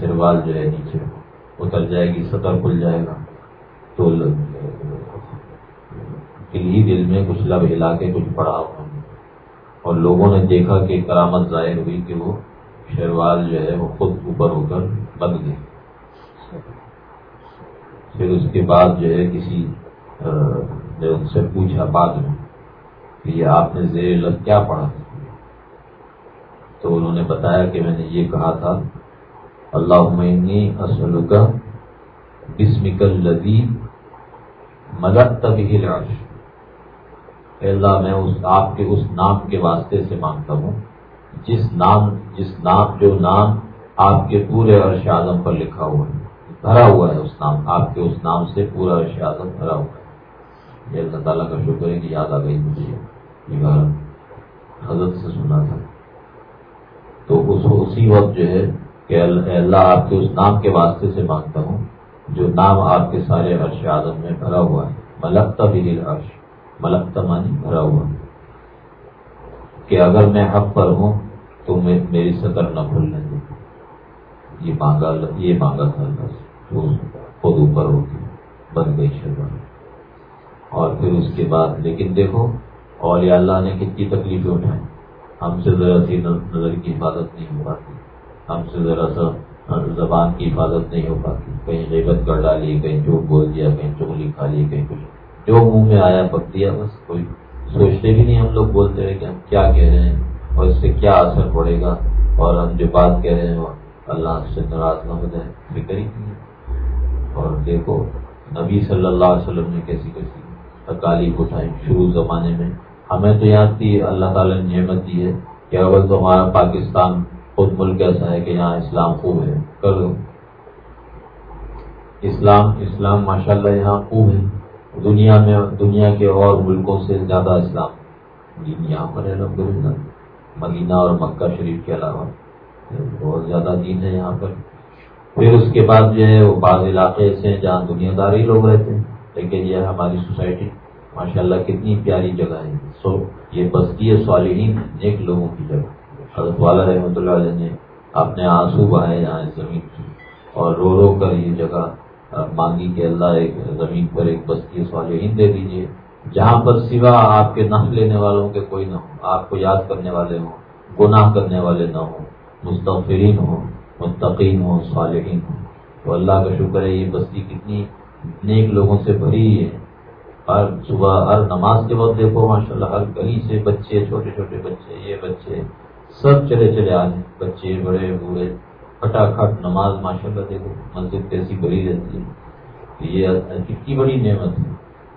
سروال جو ہے نیچے اتر جائے گی سطح کھل جائے گا۔ تو ہی دل میں کچھ لب ہلا کے کچھ پڑا ہوا اور لوگوں نے دیکھا کہ کرامت ظاہر ہوئی کہ وہ شیروال جو ہے وہ خود اوپر ہو کر بند گئے۔ پھر اس کے بعد جو ہے کسی نے ان سے پوچھا بعد میں کہ یہ آپ نے زیر لفظ کیا پڑھا؟ تو انہوں نے بتایا کہ میں نے یہ کہا تھا اللہ عمنی اسلو کا بسمکل لدی مدد تبھی لاش اللہ میں اس آپ کے اس نام کے واسطے سے مانگتا ہوں۔ جس نام جس نام، جو نام آپ کے پورے عرش اعظم پر لکھا ہوا ہے، بھرا ہوا ہے اس نام، آپ کے اس نام سے پورا عرش اعظم بھرا ہوا ہے۔ یہ اللہ تعالیٰ کا شکر ہے کہ یاد آ گئی مجھے یہ حضرت سے سنا تھا۔ تو اس اسی وقت جو ہے کہ اللہ آپ کے اس نام کے واسطے سے مانگتا ہوں، جو نام آپ کے سارے عرش اعظم میں بھرا ہوا ہے۔ ملکتا بھی عرش ملک تمانی بھرا ہوا۔ کہ اگر میں حق پر ہوں تو میری سطر نہ بھولنے دوں یہ مانگا یہ مانگا تھا تو خود اوپر ہوتی بن گئی شروع اور پھر اس کے بعد لیکن دیکھو اور اللہ نے کتنی تکلیفیں اٹھائی ہم سے ذرا سی نظر کی حفاظت نہیں ہو پاتی۔ ہم سے ذرا سا زبان کی حفاظت نہیں ہو پاتی۔ کہیں غیبت کر ڈالی، کہیں جھوٹ بول دیا، کہیں چگلی کھا لی، کہیں کچھ جو منہ میں آیا پک دیا بس کوئی سوچتے بھی نہیں ہم لوگ بولتے ہیں کہ ہم کیا کہہ رہے ہیں اور اس سے کیا اثر پڑے گا اور ہم جو بات کہہ رہے ہیں وہ اللہ سے ناراض نہ ہو جائے، فکر ہی نہیں اور دیکھو، نبی صلی اللہ علیہ وسلم نے کیسی کیسی تکالیف اٹھائی شروع زمانے میں۔ ہمیں تو یاد تھی، اللہ تعالیٰ نے نعمت دی ہے کہ اگر تو ہمارا پاکستان خود ملک ایسا ہے کہ یہاں اسلام خوب ہے، کر دو۔ اسلام اسلام ماشاءاللہ یہاں خوب ہے۔ دنیا میں دنیا کے اور ملکوں سے زیادہ اسلام۔ دین یہاں پر ہے الحمد للہ مدینہ اور مکہ شریف کے علاوہ۔ بہت زیادہ دین ہے یہاں پر۔ پھر اس کے بعد جو ہے، وہ بعض علاقے ایسے ہیں جہاں دنیا داری لوگ رہتے ہیں۔ لیکن یہ ہماری سوسائٹی۔ ماشاء اللہ کتنی پیاری جگہ ہے۔ سو، یہ بستی ہے، صالحین ایک لوگوں کی جگہ۔ حضرت والا رحمۃ اللہ علیہ نے اپنے آنسو بہائے یہاں زمین کی اور رو رو کر یہ جگہ مانگی کہ اللہ ایک زمین پر ایک بستی صالحین دے دیجیے جہاں پر سوا آپ کے نف لینے والوں کے کوئی نہ ہو آپ کو یاد کرنے والے ہوں، گناہ کرنے والے نہ ہوں مستفرین ہوں، متقین ہوں، صالحین ہوں۔ تو اللہ کا شکر ہے، یہ بستی کتنی نیک لوگوں سے بھری ہے۔ ہر صبح، ہر نماز کے وقت دیکھو ماشاء اللہ ہر گلی سے بچے، چھوٹے چھوٹے بچے، یہ بچے سب چلے چلے آ جائیں بچے، بڑے، بوڑھے کھٹ نماز ماشاء اللہ دیکھو مسجد کیسی بڑی رہتی ہے یہ کتنی بڑی نعمت ہے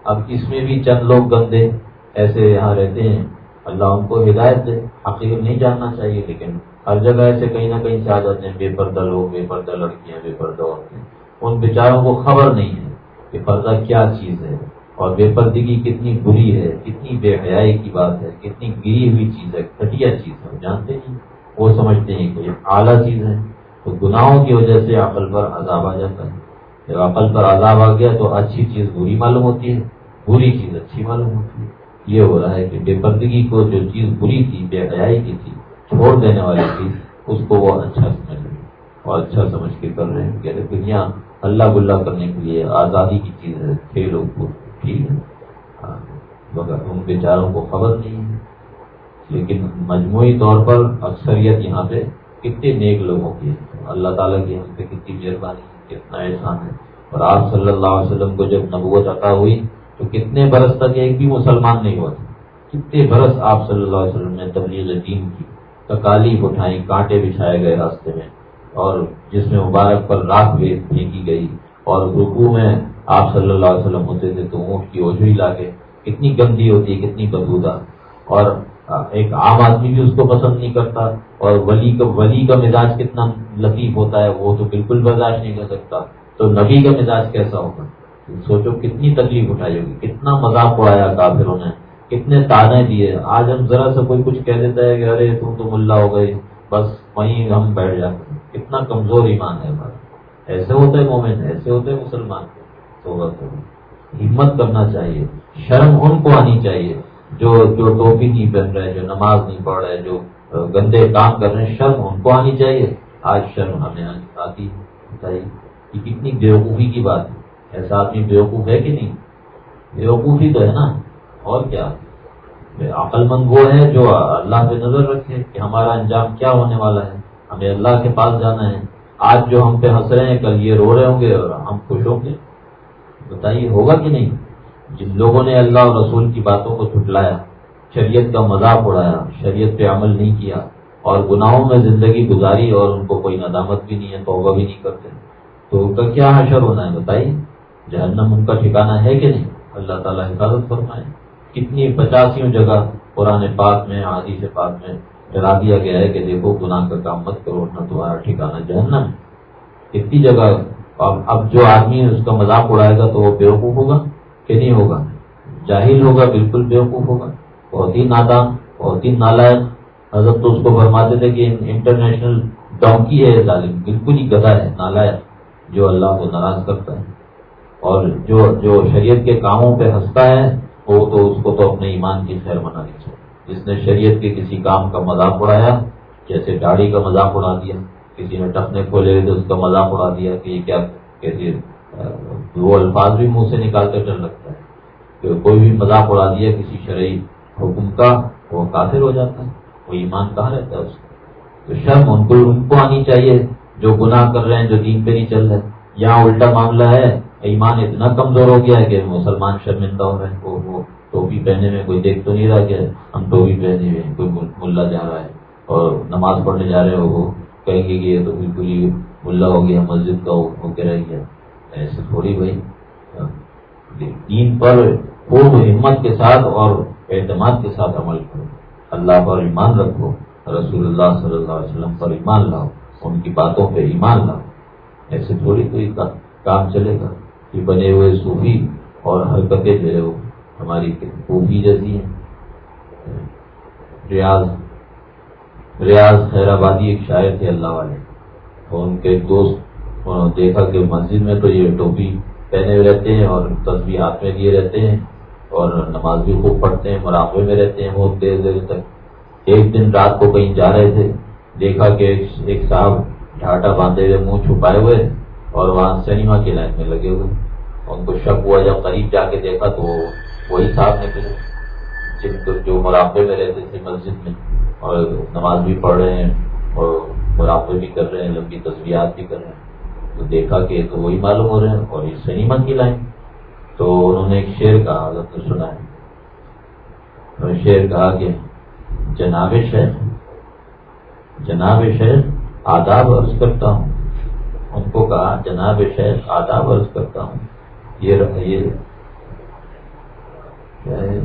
اب اس میں بھی چند لوگ گندے ایسے یہاں رہتے ہیں اللہ ان کو ہدایت دے حقیقت نہیں جاننا چاہیے لیکن ہر جگہ ایسے کہیں نہ کہیں سے آ جاتے ہیں بے پردہ لوگ بے پردہ لڑکیاں بے پردہ عورتیں ان بیچاروں کو خبر نہیں ہے کہ پردہ کیا چیز ہے اور بے پردگی کتنی بری ہے کتنی بے حیائی کی بات ہے کتنی گری ہوئی چیز ہے گھٹیا چیز ہے جانتے نہیں وہ سمجھتے ہیں کہ یہ اعلیٰ چیز ہے تو گناہوں کی وجہ سے عقل پر عذاب آ جاتا ہے۔ جب عقل پر عذاب آ گیا تو اچھی چیز بری معلوم ہوتی ہے، بری چیز اچھی معلوم ہوتی ہے۔ یہ ہو رہا ہے کہ بے پردگی کو جو چیز بری تھی، بے حیائی کی تھی، چھوڑ دینے والی تھی، اس کو وہ اچھا سمجھ رہے اور اچھا سمجھ کے کر رہے ہیں کہ دنیا اللہ گلا کرنے کے لیے آزادی کی چیز ہے کھیلوں کو ٹھیک ہے۔ ہاں، مگر ان بیچاروں کو خبر نہیں ہے۔ لیکن مجموعی طور پر اکثریت یہاں پہ کتنے نیک لوگوں کی ہے۔ اللہ تعالیٰ کی ہم پہ کتنی مہربانی کتنا احسان ہے۔ اور آپ صلی اللہ علیہ وسلم کو جب نبوت عطا ہوئی تو کتنے برس تک ایک بھی مسلمان نہیں ہوا تھا۔ کتنے برس آپ صلی اللہ علیہ وسلم نے تبلیغ دین کی، تکالیف اٹھائی، کانٹے بچھائے گئے راستے میں۔ اور جس میں مبارک پر راک بھی پھینکی گئی۔ اور رکو میں آپ صلی اللہ علیہ وسلم ہوتے تھے تو اونٹ کی اوجھوئی لا کے کتنی گندی ہوتی ہے کتنی بدبودہ اور ایک عام آدمی بھی اس کو پسند نہیں کرتا اور ولی کا ولی کا مزاج کتنا لطیف ہوتا ہے، وہ تو بالکل برداشت نہیں کر سکتا۔ تو نبی کا مزاج کیسا ہوگا؟ سوچو کتنی تکلیف اٹھائی ہوگی، کتنا مذاق اڑایا کافروں نے، کتنے تانے دیے۔ آج ہم ذرا سا کوئی کچھ کہہ دیتا ہے کہ ارے تم تو ملا ہو گئے، بس وہیں ہم بیٹھ جاتے ہیں۔ کتنا کمزور ایمان ہے ہمارا۔ ایسے ہوتے ہیں مومن، ایسے ہوتے ہیں مسلمان۔ تو ہمت کرنا چاہیے، شرم ان کو آنی چاہیے۔ جو جو ٹوپی نہیں پہن رہے، جو نماز نہیں پڑھ رہے، جو گندے کام کر رہے ہیں، شرم ان کو آنی چاہیے۔ آج شرم ہمیں آتی بتائیے، یہ کتنی بیوقوفی کی بات ہے۔ ایسا آدمی بیوقوف ہے کہ نہیں؟ بیوقوفی تو ہے نا۔ اور کیا؟ عقل مند وہ ہے جو اللہ پہ نظر رکھے کہ ہمارا انجام کیا ہونے والا ہے۔ ہمیں اللہ کے پاس جانا ہے۔ آج جو ہم پہ ہنس رہے ہیں، کل یہ رو رہے ہوں گے اور ہم خوش ہوں گے۔ بتائیے، ہوگا کہ نہیں؟ جن لوگوں نے اللہ اور رسول کی باتوں کو چھٹلایا شریعت کا مذاق اڑایا، شریعت پہ عمل نہیں کیا اور گناہوں میں زندگی گزاری اور ان کو کوئی ندامت بھی نہیں ہے، توبہ بھی نہیں کرتے۔ تو ان کا کیا حشر ہونا ہے بتائیے؟ جہنم ان کا ٹھکانا ہے کہ نہیں؟ اللہ تعالیٰ حفاظت فرمائے۔ کتنی پچاسیوں جگہ پرانے پاک میں آدھی سے پاک میں ڈرا دیا گیا ہے کہ دیکھو، گناہ کا کام مت کرو، نہ تمہارا ٹھکانا جہنم ہے۔ کتنی جگہ، اب جو آدمی اس کا مذاق اڑائے گا تو وہ بیوقوف ہوگا؟ کہ نہیں ہوگا۔ جاہل ہوگا، بالکل بیوقوف ہوگا۔ بہت ہی نادان، بہت ہی نالائق۔ حضرت تو اس کو فرماتے تھے کہ انٹرنیشنل ڈونکی ہے ظالم، بالکل ہی گدا ہے، نالائق، جو اللہ کو ناراض کرتا ہے۔ اور جو جو شریعت کے کاموں پہ ہنستا ہے، وہ تو اس کو تو اپنے ایمان کی خیر منانی چاہیے جس نے شریعت کے کسی کام کا مذاق اڑایا، جیسے داڑھی کا مذاق اڑا دیا، کسی نے ٹپنے کھولے تو اس کا مذاق اڑا دیا کہ یہ کیا کیسی وہ الفاظ بھی منہ سے نکال کر ڈر لگتا ہے کہ کوئی بھی مذاق اڑا دیا کسی شرعی حکم کا، وہ کافر ہو جاتا ہے، وہ ایمان کہاں رہتا ہے اس کو تو شرم ان کو ان کو آنی چاہیے جو گناہ کر رہے ہیں، جو دین پہ نہیں چل رہے۔ یہاں الٹا معاملہ ہے، ایمان اتنا کمزور ہو گیا ہے کہ مسلمان شرمندہ ہو رہے ہیں، وہ ٹوپی پہننے میں کوئی دیکھ تو نہیں رہا کہ ہم ٹوپی پہنے ہوئے ہیں، کوئی ملا جا رہا ہے۔ اور نماز پڑھنے جا رہے ہو، وہ کہیں گے کہ یہ تو بالکل ہی ملا ہو گیا، مسجد کا ہو کے رہ گیا ایسے تھوڑی بھائی دین پر خوب ہمت کے ساتھ اور اعتماد کے ساتھ عمل کرو۔ اللہ پر ایمان رکھو۔ رسول اللہ صلی اللہ علیہ وسلم پر ایمان لاؤ۔ ان کی باتوں پہ ایمان لاؤ۔ ایسے تھوڑی کوئی کام چلے گا کہ بنے ہوئے صوفی اور حرکتیں جو ہے وہ ہماری خوبی جیسی ہے ریاض ریاض حیرآبادی ایک شاعر تھے اللہ والے۔ اور ان کے دوست دیکھا کہ مسجد میں تو یہ ٹوپی پہنے ہوئے رہتے ہیں اور تصویر ہاتھ میں لیے رہتے ہیں اور نماز بھی خوب پڑھتے ہیں، مراقبے میں رہتے ہیں بہت دیر دیر تک۔ ایک دن رات کو کہیں جا رہے تھے، دیکھا کہ ایک صاحب ڈھاٹا باندھے ہوئے، منہ چھپائے ہوئے اور وہاں سنیما کی لائن میں لگے ہوئے۔ ان کو شک ہوا، جب قریب جا کے دیکھا تو وہی صاحب نے پھر جن کو جو مراقبے میں رہتے تھے مسجد میں اور نماز بھی پڑھ رہے ہیں اور مراقبے بھی کر رہے ہیں، لمبی تصویرات بھی کر رہے ہیں۔ تو دیکھا کہ تو وہی معلوم ہو رہے ہیں اور یہ سنیما کی لائن۔ تو انہوں نے ایک شعر کہا اگر تو سنا ہے۔ شعر کہا کہ جناب شہر جناب شہر آداب عرض کرتا ہوں۔ ان کو کہا، جناب شہر آداب عرض کرتا ہوں۔ یہ کیا ہے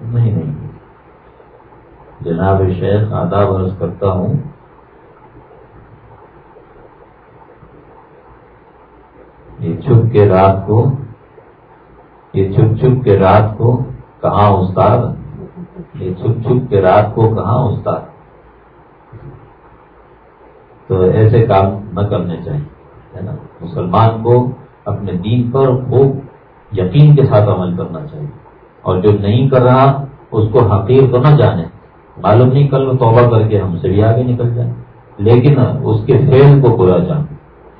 نہیں نہیں. جناب شیخ آداب عرض کرتا ہوں یہ چھپ کے رات کو، یہ چھپ چھپ کے رات کو کہاں استاد؟ یہ چھپ چھپ کے رات کو کہاں استاد؟ تو ایسے کام نہ کرنے چاہیے، ہے نا؟ مسلمان کو اپنے دین پر خوب یقین کے ساتھ عمل کرنا چاہیے۔ اور جو نہیں کر رہا اس کو حقیر تو نہ جانے۔ معلوم نہیں کر لو توبہ کر کے ہم سے بھی آگے نکل جائیں۔ لیکن اس کے فیل کو برا جان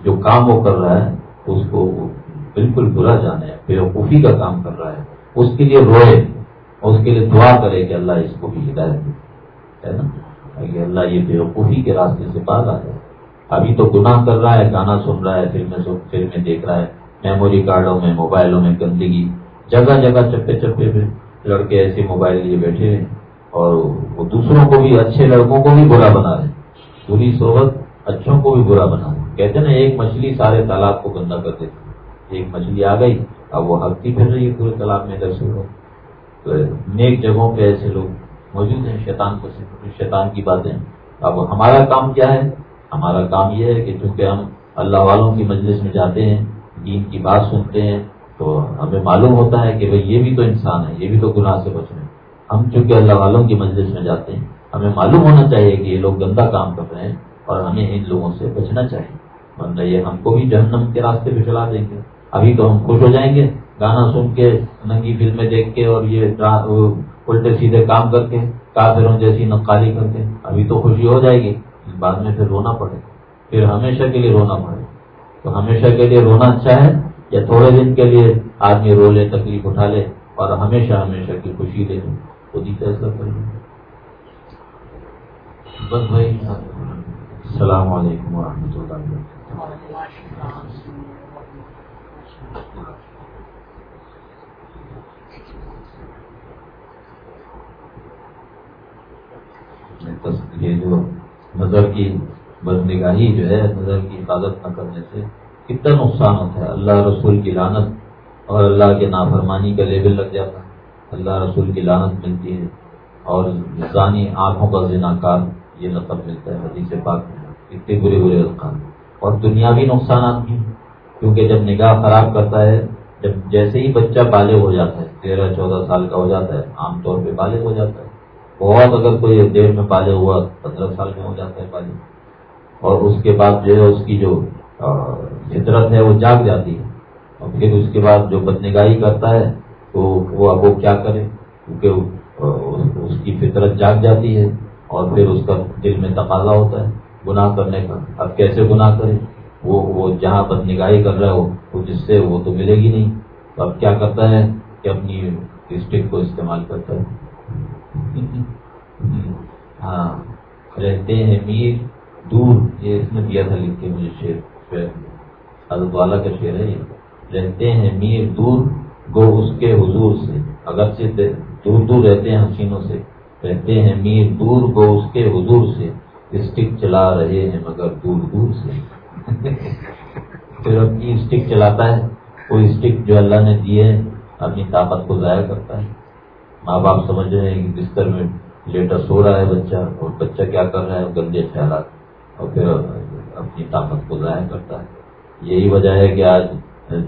جو کام وہ کر رہا ہے، اس کو بالکل برا جانے۔ بے کا کام کر رہا ہے۔ اس کے لیے روئے۔ اس کے لیے دعا کرے کہ اللہ اس کو بھی ہدایت دے۔ ہے نا؟ کہ اللہ یہ بے کے راستے سے باز آ جائے۔ ابھی تو گناہ کر رہا ہے، گانا سن رہا ہے، فلمیں فلمیں دیکھ رہا ہے۔ میموری کارڈوں میں، موبائلوں میں گندگی۔ جگہ جگہ چپے چپے پہ لڑکے ایسے موبائل لیے بیٹھے ہیں اور وہ دوسروں کو بھی اچھے لڑکوں کو بھی برا بنا رہے پوری صحبت اچھوں کو بھی برا بنا رہے کہتے نا، ایک مچھلی سارے تالاب کو گندا کر دیتی ایک مچھلی آ گئی، اب وہ ہکتی پھر رہی ہے پورے تالاب میں ادھر سے۔ تو نیک جگہوں پہ ایسے لوگ موجود ہیں، شیطان کو شیطان کی باتیں۔ اب ہمارا کام کیا ہے؟ ہمارا کام یہ ہے کہ چونکہ ہم اللہ والوں کی مجلس میں جاتے ہیں، دین کی بات سنتے ہیں تو ہمیں معلوم ہوتا ہے کہ بھائی یہ بھی تو انسان ہے، یہ بھی تو گناہ سے بچ رہے ہیں۔ ہم چونکہ اللہ والوں کی مجلس میں جاتے ہیں، ہمیں معلوم ہونا چاہیے کہ یہ لوگ گندا کام کر رہے ہیں اور ہمیں ان لوگوں سے بچنا چاہیے۔ ورنہ یہ ہم کو بھی جہنم کے راستے پہ چلا دیں گے۔ ابھی تو ہم خوش ہو جائیں گے، گانا سن کے، ننگی فلمیں دیکھ کے اور یہ الٹے سیدھے کام کر کے، کافروں جیسی نقالی کر کے، ابھی تو خوشی ہو جائے گی۔ بعد میں پھر رونا پڑے پھر ہمیشہ کے لیے رونا پڑے تو ہمیشہ کے لیے رونا اچھا ہے یا تھوڑے دن کے لیے آدمی رو لے، تکلیف اٹھا لے اور ہمیشہ ہمیشہ کی خوشی لے لے خود ہی فیصلہ کر لیں بس بھائی، السلام علیکم ورحمۃ اللہ یہ جو نظر کی بد نگاہی جو ہے، نظر کی حفاظت نہ کرنے سے کتنا نقصان ہوتا ہے؟ اللہ رسول کی لانت اور اللہ کے نافرمانی کا لیبل لگ جاتا ہے۔ اللہ رسول کی لانت ملتی ہے اور نسانی آنکھوں کا ذنا کار یہ لقب ملتا ہے، حدیث پاک میں۔ اتنے برے برے القان اور دنیاوی نقصانات بھی کیونکہ جب نگاہ خراب کرتا ہے، جب جیسے ہی بچہ بالغ ہو جاتا ہے، تیرہ، چودہ سال کا ہو جاتا ہے، عام طور پہ بالغ ہو جاتا ہے۔ بہت اگر کوئی دیر میں بالغ ہوا، پندرہ سال میں ہو جاتا ہے بالغ۔ اور اس کے بعد جو ہے، اس کی جو فطرت ہے وہ جاگ جاتی ہے۔ اور پھر اس کے بعد جو بدنگاہی کرتا ہے، تو وہ اب وہ کیا کرے؟ کیونکہ اس کی فطرت جاگ جاتی ہے اور پھر اس کا دل میں تقاضا ہوتا ہے گناہ کرنے کا۔ اب کیسے گناہ کرے؟ وہ وہ جہاں بد نگاہی کر رہا ہو جس سے وہ تو ملے گی نہیں۔ تو اب کیا کرتا ہے کہ اپنی اسٹک کو استعمال کرتا ہے۔ ہاں رہتے ہیں میر، دور۔ یہ اس نے دیا تھا لکھ کے مجھے شیر حضرت والا کا شعر ہے یہ رہتے ہیں میر دور گو اس کے حضور سے۔ اگر سے دور دور رہتے ہیں حسینوں سے۔ رہتے ہیں میر دور گو اس کے حضور سے۔ اسٹک چلا رہے ہیں مگر دور دور سے۔ پھر اپنی اسٹک چلاتا ہے۔ وہ اسٹک جو اللہ نے دی ہے، اپنی طاقت کو ضائع کرتا ہے۔ ماں باپ سمجھ رہے ہیں کہ بستر میں لیٹر سو رہا ہے بچہ، اور بچہ کیا کر رہا ہے؟ گندے خیالات۔ اور پھر اپنی طاقت کو ضائع کرتا ہے۔ یہی وجہ ہے کہ آج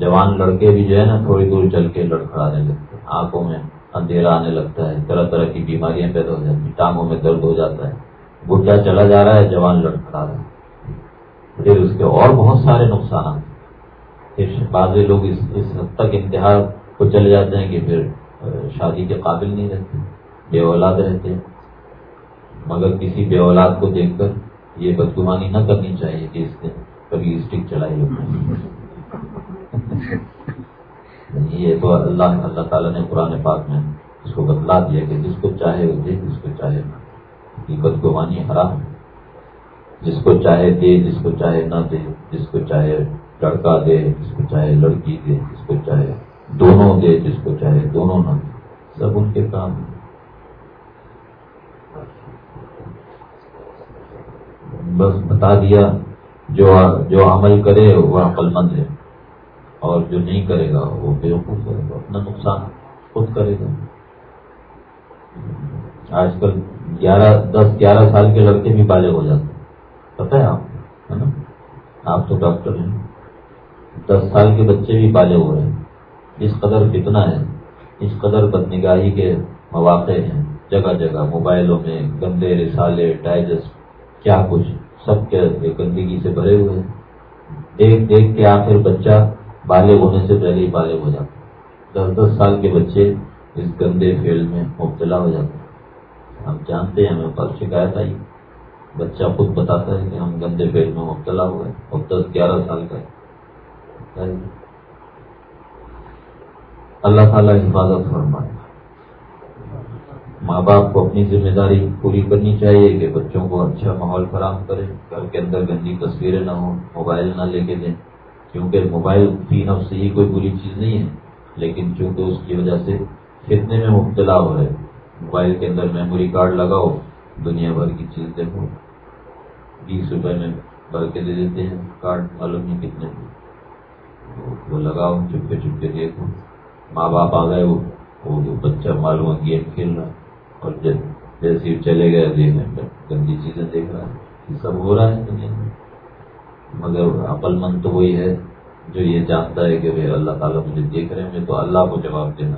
جوان لڑکے بھی جو ہے نا تھوڑی دور چل کے لڑکھڑانے لگتے ہیں۔ آنکھوں میں اندھیرا آنے لگتا ہے، طرح طرح کی بیماریاں پیدا ہو جاتی ہیں، ٹانگوں میں درد ہو جاتا ہے۔ گڈا چلا جا رہا ہے، جوان لڑکھڑا رہا ہے۔ پھر اس کے اور بہت سارے نقصانات پھر بعض لوگ اس اس حد تک انتہا کو چلے جاتے ہیں کہ پھر شادی کے قابل نہیں رہتے، بے اولاد رہتے ہیں۔ مگر کسی بے اولاد کو دیکھ کر یہ بدگمانی نہ کرنی چاہیے کہ اس نے کبھی اسٹک چلائی یعنی یہ تو اللہ اللہ تعالیٰ نے پرانے پاک میں اس کو بتلا دیا کہ جس کو چاہے وہ دے، جس کو چاہے نہ۔ بدگمانی حرام ہے۔ جس کو چاہے دے، جس کو چاہے نہ دے، جس کو چاہے لڑکا دے، جس کو چاہے لڑکی دے، جس کو چاہے دونوں دے، جس کو چاہے دونوں نہ دے۔ سب ان کے کام ہیں۔ بس بتا دیا۔ جو جو عمل کرے وہ عقل مند ہے اور جو نہیں کرے گا وہ بیوقوف کرے گا اپنا نقصان خود کرے گا۔ آج کل گیارہ، دس، گیارہ سال کے لڑکے بھی بالغ ہو جاتے ہیں۔ پتہ ہے آپ ہے نا؟ آپ تو ڈاکٹر ہیں۔ دس سال کے بچے بھی بالغ ہو رہے ہیں۔ اس قدر کتنا ہے، اس قدر بدنگاہی کے مواقع ہیں، جگہ جگہ، موبائلوں میں گندے رسالے، ڈائجسٹ، کیا کچھ۔ سب کے گندگی سے بھرے ہوئے ہیں۔ دیکھ دیکھ کے آخر بچہ بالغ ہونے سے پہلے ہی بالغ ہو جاتا دس دس سال کے بچے اس گندے فیلڈ میں مبتلا ہو جاتے ہیں۔ ہم جانتے ہیں، ہمیں پاس شکایت آئی۔ بچہ خود بتاتا ہے کہ ہم گندے فیلڈ میں مبتلا ہوئے اور دس گیارہ سال کا ہے۔ اللہ تعالیٰ حفاظت فرمائے۔ ماں باپ کو اپنی ذمہ داری پوری کرنی چاہیے کہ بچوں کو اچھا ماحول فراہم کرے، گھر کے اندر گندی تصویریں نہ ہوں، موبائل نہ لے کے دیں۔ کیونکہ موبائل فی نفس سے ہی کوئی بری چیز نہیں ہے، لیکن چونکہ اس کی وجہ سے فتنے میں مبتلا ہو رہے، موبائل کے اندر میموری کارڈ لگاؤ، دنیا بھر کی چیز دیکھو۔ بیس روپے میں بھر کے دے دیتے ہیں، کارڈ معلوم نہیں کتنے وہ لگاؤ، چپکے چپکے دیکھو۔ ماں باپ آ گئے، وہ بچہ معلوم گیم کھیل رہا اور جیسے چلے گئے دیکھنے گندی چیزیں دیکھ رہا ہے یہ سب ہو رہا ہے دنیا میں۔ مگر عقل مند تو وہی ہے جو یہ جانتا ہے کہ بھائی اللہ تعالیٰ مجھے دیکھ رہے ہیں تو اللہ کو جواب دینا۔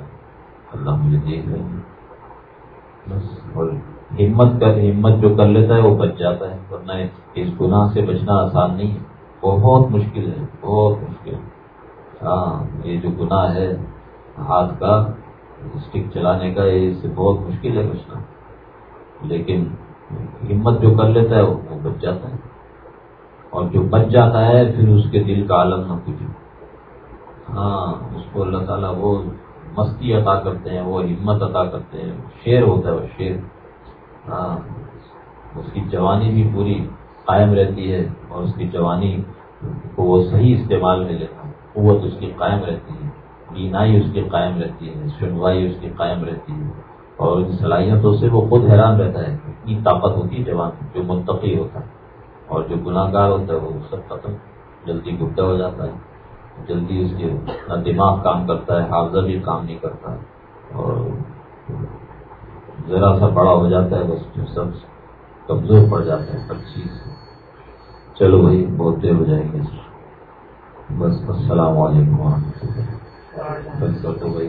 اللہ مجھے دیکھ رہے ہیں بس، اور ہمت کر ہمت جو کر لیتا ہے وہ بچ جاتا ہے۔ ورنہ اس گناہ سے بچنا آسان نہیں ہے۔ بہت مشکل ہے، بہت مشکل۔ ہاں یہ جو گناہ ہے، ہاتھ کا اسٹک چلانے کا اس سے بہت مشکل ہے بچنا۔ لیکن ہمت جو کر لیتا ہے وہ بچ جاتا ہے۔ اور جو بچ جاتا ہے پھر اس کے دل کا عالم نہ پوچھو ہاں اس کو اللہ تعالیٰ وہ مستی عطا کرتے ہیں، وہ ہمت عطا کرتے ہیں۔ شیر ہوتا ہے وہ شیر ہاں اس کی جوانی بھی پوری قائم رہتی ہے اور اس کی جوانی کو وہ صحیح استعمال میں لیتا قوت اس کی قائم رہتی ہے۔ بینائی اس کی قائم رہتی ہے، سنوائی اس کی قائم رہتی ہے۔ اور ان صلاحیتوں سے وہ خود حیران رہتا ہے اتنی طاقت ہوتی ہے جوان، جو منتقی ہوتا ہے۔ اور جو گناہ گار ہوتا ہے، وہ سب ختم، جلدی گڈا ہو جاتا ہے۔ جلدی اس کے نہ دماغ کام کرتا ہے، حافظہ بھی کام نہیں کرتا۔ اور ذرا سا بڑا ہو جاتا ہے، بس سب کمزور پڑ جاتا ہے، ہر چیز چلو بھائی، بہت دیر ہو جائیں گے بس، السلام علیکم و رحمۃ اللہ۔ بس تو بھائی